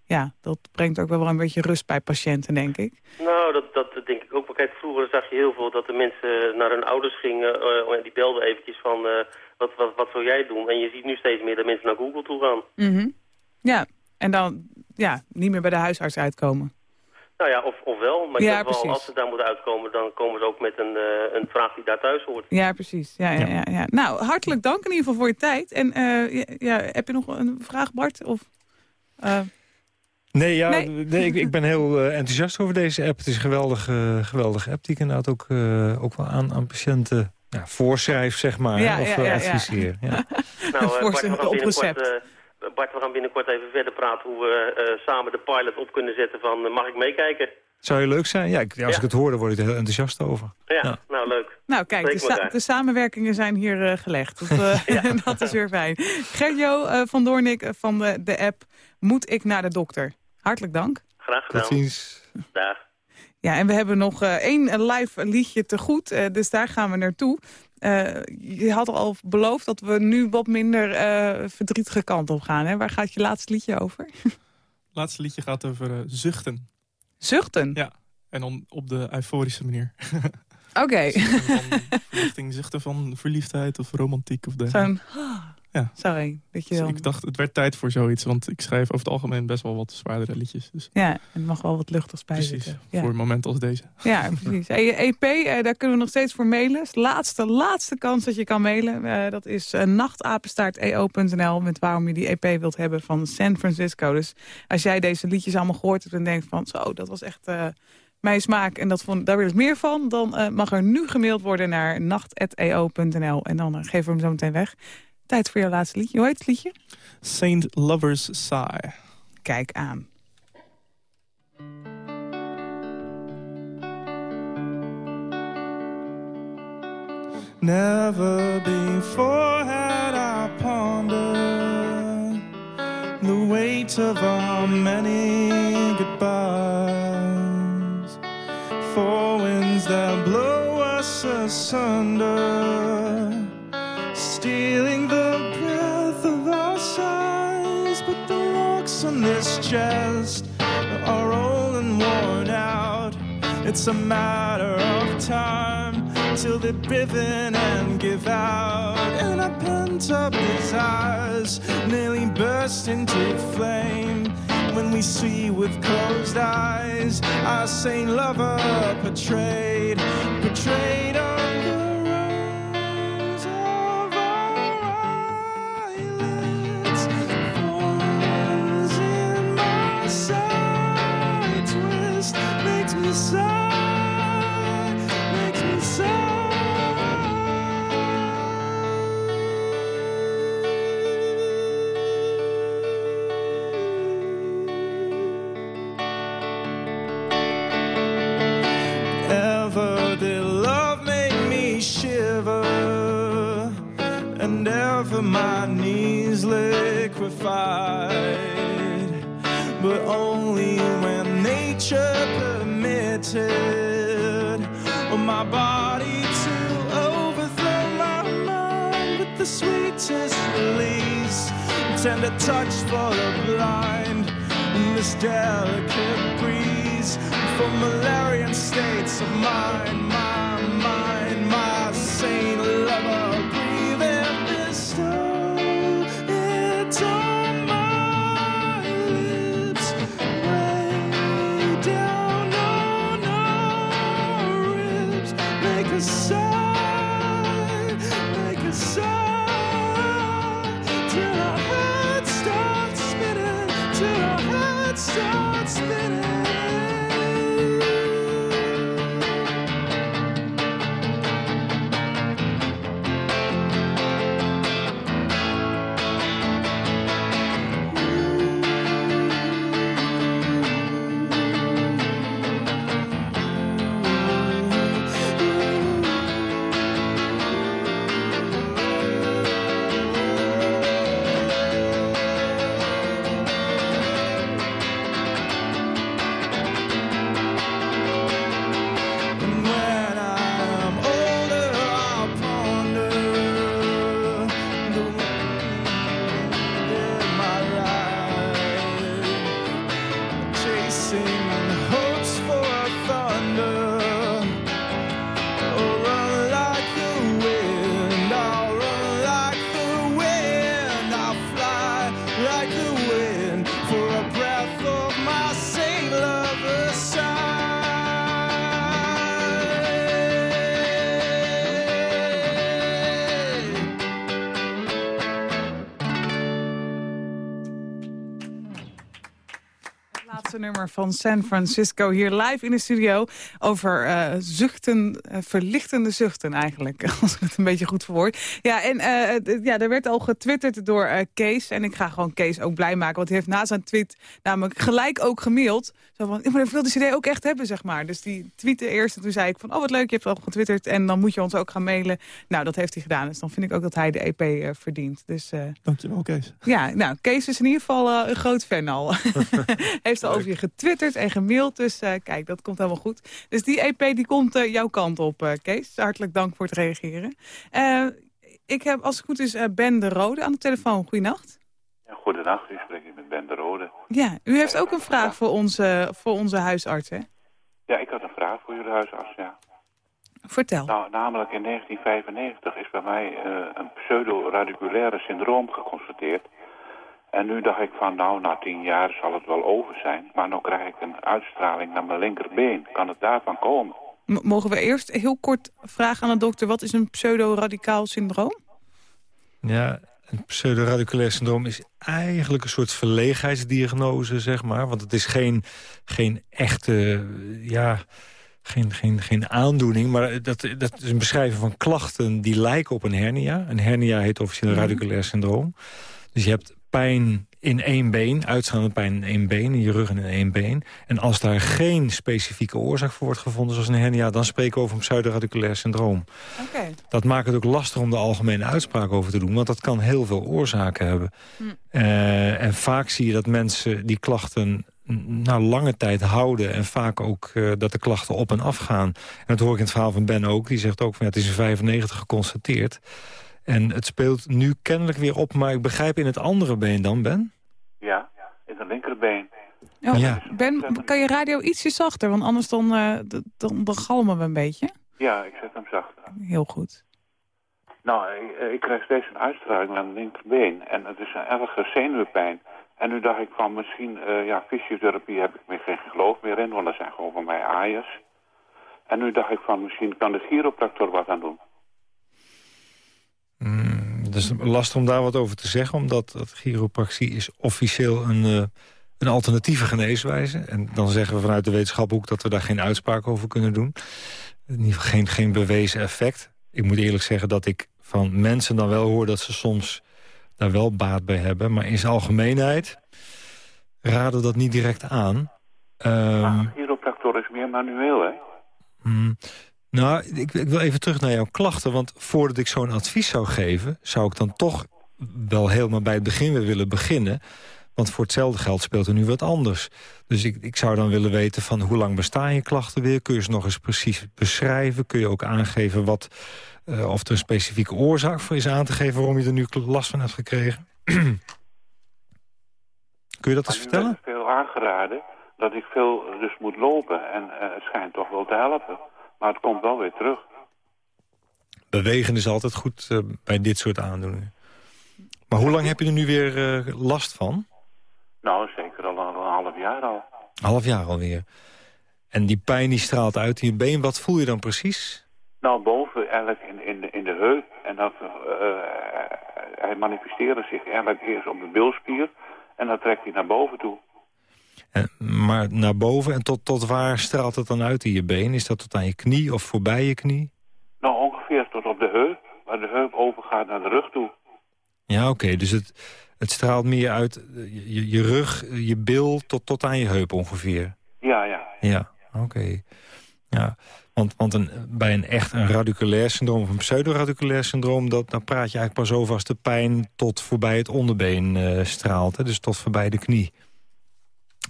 ja, dat brengt ook wel een beetje rust bij patiënten, denk ik. Nou, dat, dat denk ik ook. Maar kijk, vroeger zag je heel veel dat de mensen naar hun ouders gingen. en die belden eventjes van, eh, wat, wat, wat wil jij doen? En je ziet nu steeds meer dat mensen naar Google toe gaan. Mhm. Ja, en dan ja, niet meer bij de huisarts uitkomen. Nou ja, of, of wel. Maar Ja, als ze daar moeten uitkomen, dan komen ze ook met een, eh, een vraag die daar thuis hoort. Ja, precies. Ja, ja, ja. ja. Nou, hartelijk dank in ieder geval voor je tijd. En eh, ja, ja, heb je nog een vraag, Bart? Of, eh, Nee, ja, Nee. nee. ik, ik ben heel enthousiast over deze app. Het is een geweldige, geweldige app die ik inderdaad ook, eh, ook wel aan, aan patiënten ja, voorschrijf, zeg maar. Ja, of ja, ja, ja. adviseer. Ja. Nou, Bart, gaan Bart, we gaan binnenkort even verder praten hoe we eh, samen de pilot op kunnen zetten van eh, mag ik meekijken? Zou je leuk zijn? Ja, ik, als Ja. ik het hoor, dan word ik er heel enthousiast over. Ja, Ja. nou leuk. nou, kijk, de, sa- samenwerkingen zijn hier eh, gelegd. Dat, eh, dat is weer fijn. Gerjo eh, van Doornik van de, de app Moet ik naar de dokter? Hartelijk dank. Graag Tot gedaan. ziens. Dag. Ja, en we hebben nog eh, één live liedje te goed, dus daar gaan we naartoe. Eh, je had al beloofd dat we nu wat minder eh, verdrietige kant op gaan. Hè? Waar gaat je laatste liedje over? Het laatste liedje gaat over eh, zuchten. Zuchten. Ja, en dan op de euforische manier. Oké. Verlichting, zuchten van verliefdheid of romantiek of dergelijke. Zo'n... Ja. Sorry, dat je Dus dan... ik dacht, het werd tijd voor zoiets. Want ik schrijf over het algemeen best wel wat zwaardere liedjes. Dus Ja, er mag wel wat luchtigs bij precies, zitten. Ja. voor een moment als deze. Ja, precies. En je EP, eh, daar kunnen we nog steeds voor mailen. Laatste, laatste kans dat je kan mailen. Eh, dat is uh, nachtapenstaarteo.nl met waarom je die EP wilt hebben van San Francisco. Dus als jij deze liedjes allemaal gehoord hebt en denkt van... zo, dat was echt uh, mijn smaak en dat vond, daar wil ik meer van... dan uh, mag er nu gemaild worden naar nacht.eo.nl. En dan geven we hem zo meteen weg. Tijd voor jouw laatste liedje. Hoe heet het liedje? Saint Lover's Sigh. Kijk aan. Never before had I pondered the weight of our many goodbyes. Four winds that blow us asunder, stealing on this chest are old and worn out. It's a matter of time till they're driven and give out. And our pent up desires nearly burst into flame when we see with closed eyes our saint lover portrayed, portrayed knees liquefied, but only when nature permitted. My body to overthrow my mind with the sweetest release, tender touch for the blind, this delicate breeze. For malarian states of mind, van San Francisco hier live in de studio over eh, zuchten, eh, verlichtende zuchten eigenlijk, als ik het een beetje goed verwoord. Ja, en eh, ja, er werd al getwitterd door Kees en ik ga gewoon Kees ook blij maken, want hij heeft na zijn tweet namelijk gelijk ook gemaild. Zo van, "Ja, maar ik wil die cd ook echt hebben, zeg maar. Dus die tweette eerst en toen zei ik van, oh wat leuk, je hebt al getwitterd en dan moet je ons ook gaan mailen. Nou, dat heeft hij gedaan, dus dan vind ik ook dat hij de EP verdient. Dus Dankjewel, Kees. ja, nou, Kees is in ieder geval een groot fan al. Heeft al over je getwitterd en gemaild. Dus eh, kijk, dat komt helemaal goed. Dus die EP die komt eh, jouw kant op, eh, Kees. Hartelijk dank voor het reageren. Ik heb, als het goed is, Ben de Rode aan de telefoon. Goedenacht. Ja, goedendag, u spreekt met Ben de Rode. Ja, u heeft ook een vraag voor onze, voor onze huisarts, hè? Ja, ik had een vraag voor jullie huisarts, ja. vertel. Nou, namelijk in 1995 is bij mij uh, een pseudo-radiculaire syndroom geconstateerd. En nu dacht ik van, nou, na tien jaar zal het wel over zijn. Maar nu krijg ik een uitstraling naar mijn linkerbeen. Kan het daarvan komen? M mogen we eerst heel kort vragen aan de dokter... wat is een pseudo-radicaal syndroom? Ja, een pseudo-radiculair syndroom is eigenlijk een soort verlegenheidsdiagnose, zeg maar. Want het is geen, geen echte, ja, geen, geen, geen aandoening. Maar dat, dat is een beschrijving van klachten die lijken op een hernia. Een hernia heet officieel mhm. radiculair syndroom. Dus je hebt pijn in één been, uitstaande pijn in één been, in je rug en in één been. En als daar geen specifieke oorzaak voor wordt gevonden, zoals een hernia... dan spreken we over een pseudoradiculair syndroom. Okay. Dat maakt het ook lastig om de algemene uitspraak over te doen... want dat kan heel veel oorzaken hebben. Hm. Uh, en vaak zie je dat mensen die klachten nou, lange tijd houden... en vaak ook uh, dat de klachten op en af gaan. En dat hoor ik in het verhaal van Ben ook. Die zegt ook van ja, het is in 95 geconstateerd... En het speelt nu kennelijk weer op, maar ik begrijp in het andere been dan, Ben? Ja, in het linkerbeen. Oh, ja. Ben, kan je radio ietsje zachter? Want anders dan, uh, dan, dan galmen we een beetje. Ja, ik zet hem zachter. Heel goed. Nou, ik, eh, ik krijg steeds een uitstraling aan het linkerbeen. En het is een erge zenuwpijn. En nu dacht ik van misschien, uh, ja, fysiotherapie heb ik meer geen geloof meer in. Want dat zijn gewoon van mij aaiers. En nu dacht ik van misschien kan de chiropractor wat aan doen. Mm, het is lastig om daar wat over te zeggen, omdat dat chiropractie is officieel een, uh, een alternatieve geneeswijze. En dan zeggen we vanuit de wetenschap ook dat we daar geen uitspraak over kunnen doen. In ieder geval geen, geen bewezen effect. Ik moet eerlijk zeggen dat ik van mensen dan wel hoor dat ze soms daar wel baat bij hebben. Maar in zijn algemeenheid raden dat niet direct aan. Um, chiropractor is meer manueel, hè? Mm, nou, ik, ik, wil even terug naar jouw klachten. Want voordat ik zo'n advies zou geven... zou ik dan toch wel helemaal bij het begin weer willen beginnen. Want voor hetzelfde geld speelt er nu wat anders. Dus ik, ik zou dan willen weten van hoe lang bestaan je klachten weer? Kun je ze nog eens precies beschrijven? Kun je ook aangeven wat, uh, of er een specifieke oorzaak voor is aan te geven... waarom je er nu last van hebt gekregen? Kun je dat eens vertellen? Ik heb veel aangeraden dat ik veel dus moet lopen. En uh, het schijnt toch wel te helpen. Maar het komt wel weer terug. Bewegen is altijd goed uh, bij dit soort aandoeningen. Maar hoe lang heb je er nu weer uh, last van? Nou, zeker al een, half jaar al. Half jaar alweer. En die pijn die straalt uit in je been, wat voel je dan precies? Nou, boven eigenlijk in, in, de, in de heup. En dat, uh, hij manifesteerde zich eigenlijk eerst op de bilspier. En dan trekt hij naar boven toe. Maar naar boven en tot, tot waar straalt het dan uit in je been? Is dat tot aan je knie of voorbij je knie? Nou, ongeveer tot op de heup. Waar de heup overgaat naar de rug toe. Ja, oké. Dus het, het straalt meer uit je, je rug, je bil tot, tot aan je heup ongeveer? Ja, ja. Ja, oké. Ja, want, want een, bij een echt een radiculair syndroom of een pseudoradiculair syndroom... Dat, dan praat je eigenlijk pas over als de pijn tot voorbij het onderbeen uh, straalt. Hè? Dus tot voorbij de knie.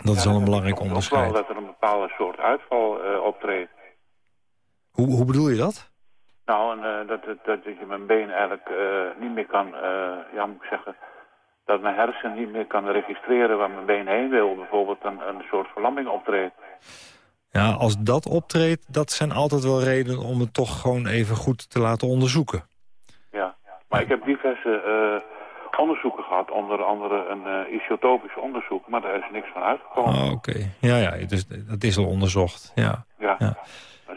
Dat is al een belangrijk onderscheid. wel dat er een bepaalde soort uitval uh, optreedt. Hoe, hoe bedoel je dat? Nou, en, uh, dat, dat, dat je mijn been eigenlijk uh, niet meer kan, ja moet ik zeggen... dat mijn hersen niet meer kan registreren waar mijn been heen wil. Bijvoorbeeld een, een soort verlamming optreedt. Ja, als dat optreedt, dat zijn altijd wel redenen om het toch gewoon even goed te laten onderzoeken. Ja, maar ik heb diverse onderzoeken gehad, onder andere een uh, isotopisch onderzoek, maar daar is niks van uitgekomen. Oh, Oké, ja, ja, dus dat is al onderzocht. Ja, ja. ja.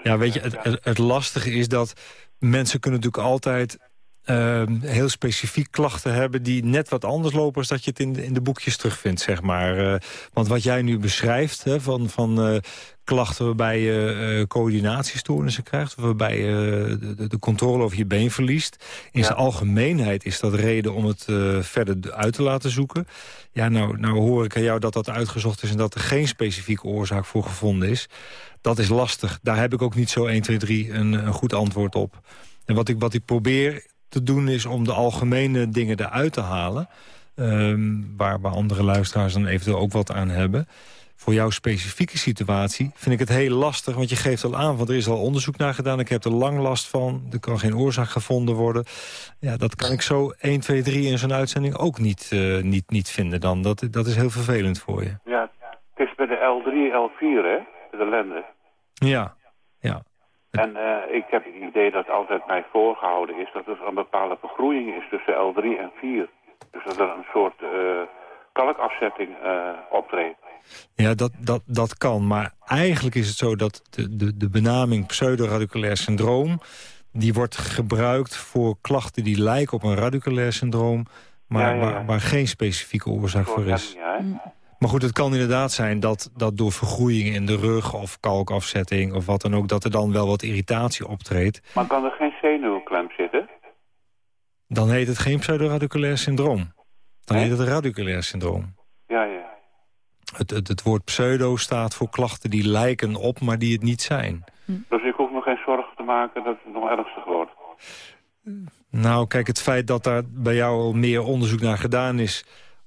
ja weet je, het, het, lastige is dat mensen kunnen natuurlijk altijd uh, heel specifiek klachten hebben... die net wat anders lopen als dat je het in de, in de boekjes terugvindt, zeg maar. Uh, want wat jij nu beschrijft, hè, van, van uh, klachten waarbij je uh, coördinatiestoornissen krijgt... of waarbij je de, de, controle over je been verliest. In ja. zijn algemeenheid is dat reden om het verder uit te laten zoeken. Ja, nou, nou hoor ik aan jou dat dat uitgezocht is... en dat er geen specifieke oorzaak voor gevonden is. Dat is lastig. Daar heb ik ook niet zo 1, 2, 3 een, een goed antwoord op. En wat ik, wat ik probeer te doen is om de algemene dingen eruit te halen... Um, waar, waar andere luisteraars dan eventueel ook wat aan hebben voor jouw specifieke situatie vind ik het heel lastig. Want je geeft al aan, want er is al onderzoek naar gedaan. Ik heb er lang last van. Er kan geen oorzaak gevonden worden. Ja, dat kan ik zo 1, 2, 3 in zo'n uitzending ook niet, uh, niet, niet vinden dan. Dat, dat is heel vervelend voor je. Ja, het is bij de L3, L4 hè, de lende. Ja. En eh, ik heb het idee dat altijd mij voorgehouden is dat er een bepaalde vergroeiing is tussen L3 en 4. Dus dat er een soort eh, kalkafzetting eh, optreedt. Ja, dat, dat, dat kan. Maar eigenlijk is het zo dat de, de, de benaming pseudoradiculair syndroom... die wordt gebruikt voor klachten die lijken op een radiculair syndroom... maar Ja, ja, ja. Waar, waar geen specifieke oorzaak voor is. Ja? Maar goed, het kan inderdaad zijn dat, dat door vergroeiing in de rug... of kalkafzetting of wat dan ook... dat er dan wel wat irritatie optreedt. Maar kan er geen zenuwklem zitten? Dan heet het geen pseudoradiculair syndroom. Dan heet het radiculair syndroom. Ja, ja. Het, het, het woord pseudo staat voor klachten die lijken op, maar die het niet zijn. Dus ik hoef me geen zorgen te maken dat het nog ernstig wordt. Nou, kijk, het feit dat daar bij jou al meer onderzoek naar gedaan is...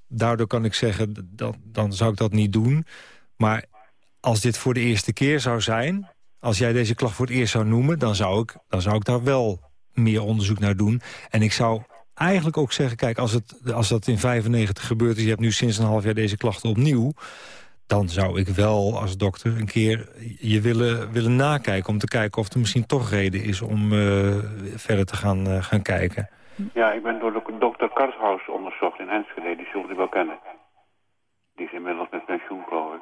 daardoor kan ik zeggen, dat, dan zou ik dat niet doen. Maar als dit voor de eerste keer zou zijn... als jij deze klacht voor het eerst zou noemen... dan zou ik, dan zou ik daar wel meer onderzoek naar doen. En ik zou eigenlijk ook zeggen, kijk, als, het, als dat in 95 gebeurd is... je hebt nu sinds een half jaar deze klachten opnieuw... dan zou ik wel als dokter een keer je willen, willen nakijken... om te kijken of er misschien toch reden is om eh, verder te gaan, eh, gaan kijken. Ja, ik ben door de dokter Karshaus onderzocht in Enschede. Die zult u wel kennen. Die is inmiddels met pensioen, geloof ik.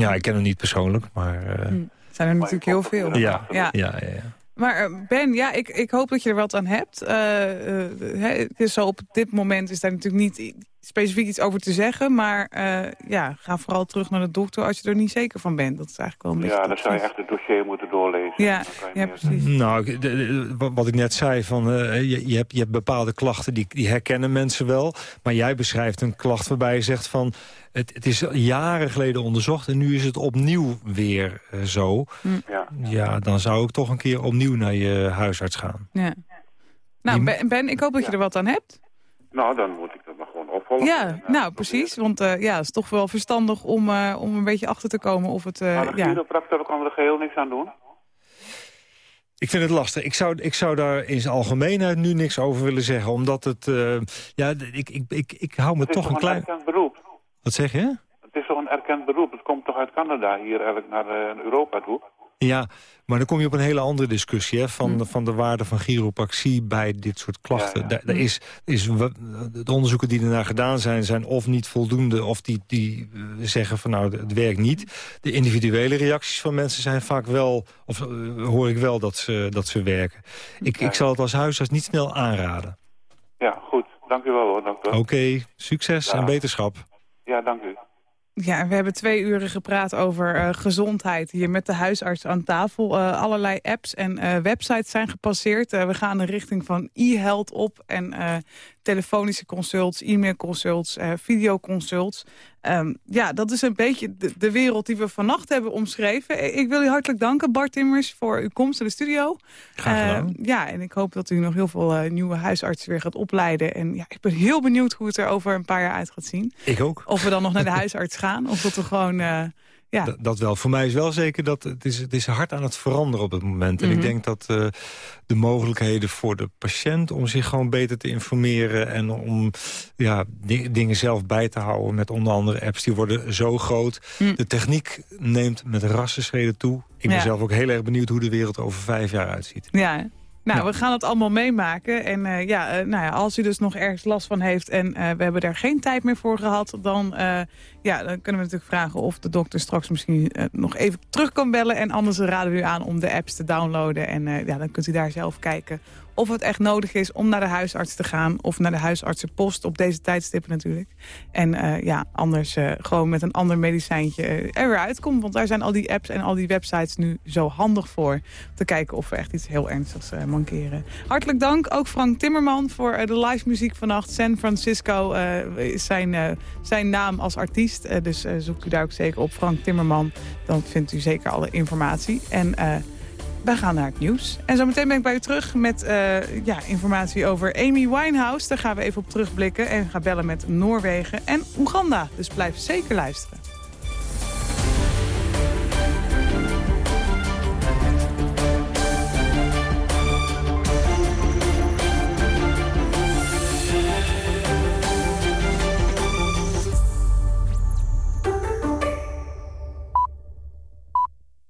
Ja, ik ken hem niet persoonlijk, maar... eh, zijn er natuurlijk heel veel. ja, Ja. ja. Ja, ja, Maar eh, Ben, ja, ik, ik hoop dat je er wat aan hebt. Eh, eh, hè, het is zo op dit moment is daar natuurlijk niet specifiek iets over te zeggen. Maar eh, ja, ga vooral terug naar de dokter als je er niet zeker van bent. Dat is eigenlijk wel een beetje... Ja, dan zou je echt het dossier moeten doorlezen. Ja, ja precies. Nou, ik- de- de- wat- ik net zei, van, eh, je, je, hebt, je hebt bepaalde klachten, die, die herkennen mensen wel. Maar jij beschrijft een klacht waarbij je zegt van... het, het is jaren geleden onderzocht en nu is het opnieuw weer eh, zo. Ja. Ja, dan zou ik toch een keer opnieuw naar je huisarts gaan. Ja. Nou, Ben, Ben, ik hoop dat je er wat aan hebt. Nou, dan moet ik dat maar Ja, En, nou precies. Want eh, ja, het is toch wel verstandig om, eh, om een beetje achter te komen of het... eh, Maar de ja. chiropractor kan er geheel niks aan doen. Ik vind het lastig. Ik zou, ik zou daar in zijn algemeenheid nu niks over willen zeggen. Omdat het... eh, ja, ik, ik, ik, ik hou me Het is toch toch een een klein... erkend beroep? Wat zeg je? Het is toch een erkend beroep? Het komt toch uit Canada hier eigenlijk naar eh, Europa toe? Ja, maar dan kom je op een hele andere discussie... Hè, van, van de waarde van chiropractie bij dit soort klachten. Ja, ja. Daar, daar is, is, de onderzoeken die ernaar gedaan zijn... zijn of niet voldoende of die, die eh, zeggen van nou, het werkt niet. De individuele reacties van mensen zijn vaak wel... of eh, hoor ik wel dat ze, dat ze werken. Ik, ik zal het als huisarts niet snel aanraden. Ja, goed. Dank u wel. Oké, succes en beterschap. Ja, dank u. Ja, we hebben twee uren gepraat over eh, gezondheid hier met de huisarts aan tafel. Eh, allerlei apps en eh, websites zijn gepasseerd. We gaan de richting van e-health op en telefonische consults, e-mailconsults, eh videoconsults. Ehm, ja, dat is een beetje de, de wereld die we vannacht hebben omschreven. Eh, Ik wil u hartelijk danken, Bart Timmers, voor uw komst in de studio. Graag gedaan. Eh, ja, en ik hoop dat u nog heel veel eh, nieuwe huisartsen weer gaat opleiden. En ja, ik ben heel benieuwd hoe het er over een paar jaar uit gaat zien. Ik ook. Of we dan nog naar de huisarts gaan. Of dat we gewoon... ja, Dat, dat wel. Voor mij is wel zeker dat het is, het is hard aan het veranderen op het moment. En Mhm. ik denk dat eh, de mogelijkheden voor de patiënt om zich gewoon beter te informeren... en om ja, di- dingen zelf bij te houden met onder andere apps... die worden zo groot. Mm. De techniek neemt met rassenschreden toe. Ik ben Ja. zelf ook heel erg benieuwd hoe de wereld over vijf jaar uitziet. ja. Nou, Ja. we gaan het allemaal meemaken. En eh, ja, eh, nou ja, als u dus nog ergens last van heeft... en eh, we hebben daar geen tijd meer voor gehad... dan, ja, dan kunnen we natuurlijk vragen of de dokter straks misschien nog even terug kan bellen. En anders raden we u aan om de apps te downloaden. En ja, dan kunt u daar zelf kijken of het echt nodig is om naar de huisarts te gaan... of naar de huisartsenpost op deze tijdstippen natuurlijk. En eh, ja, anders eh, gewoon met een ander medicijntje eh, er weer uitkomt. Want daar zijn al die apps en al die websites nu zo handig voor. Om te kijken of we echt iets heel ernstigs eh, mankeren. Hartelijk dank ook Frank Timmerman voor de live muziek vannacht. San Francisco is zijn, zijn naam als artiest. Dus zoekt u daar ook zeker op Frank Timmerman. Dan vindt u zeker alle informatie. En... wij gaan naar het nieuws. En zometeen ben ik bij u terug met eh, ja, informatie over Amy Winehouse. Daar gaan we even op terugblikken en gaan bellen met Noorwegen en Oeganda. Dus blijf zeker luisteren.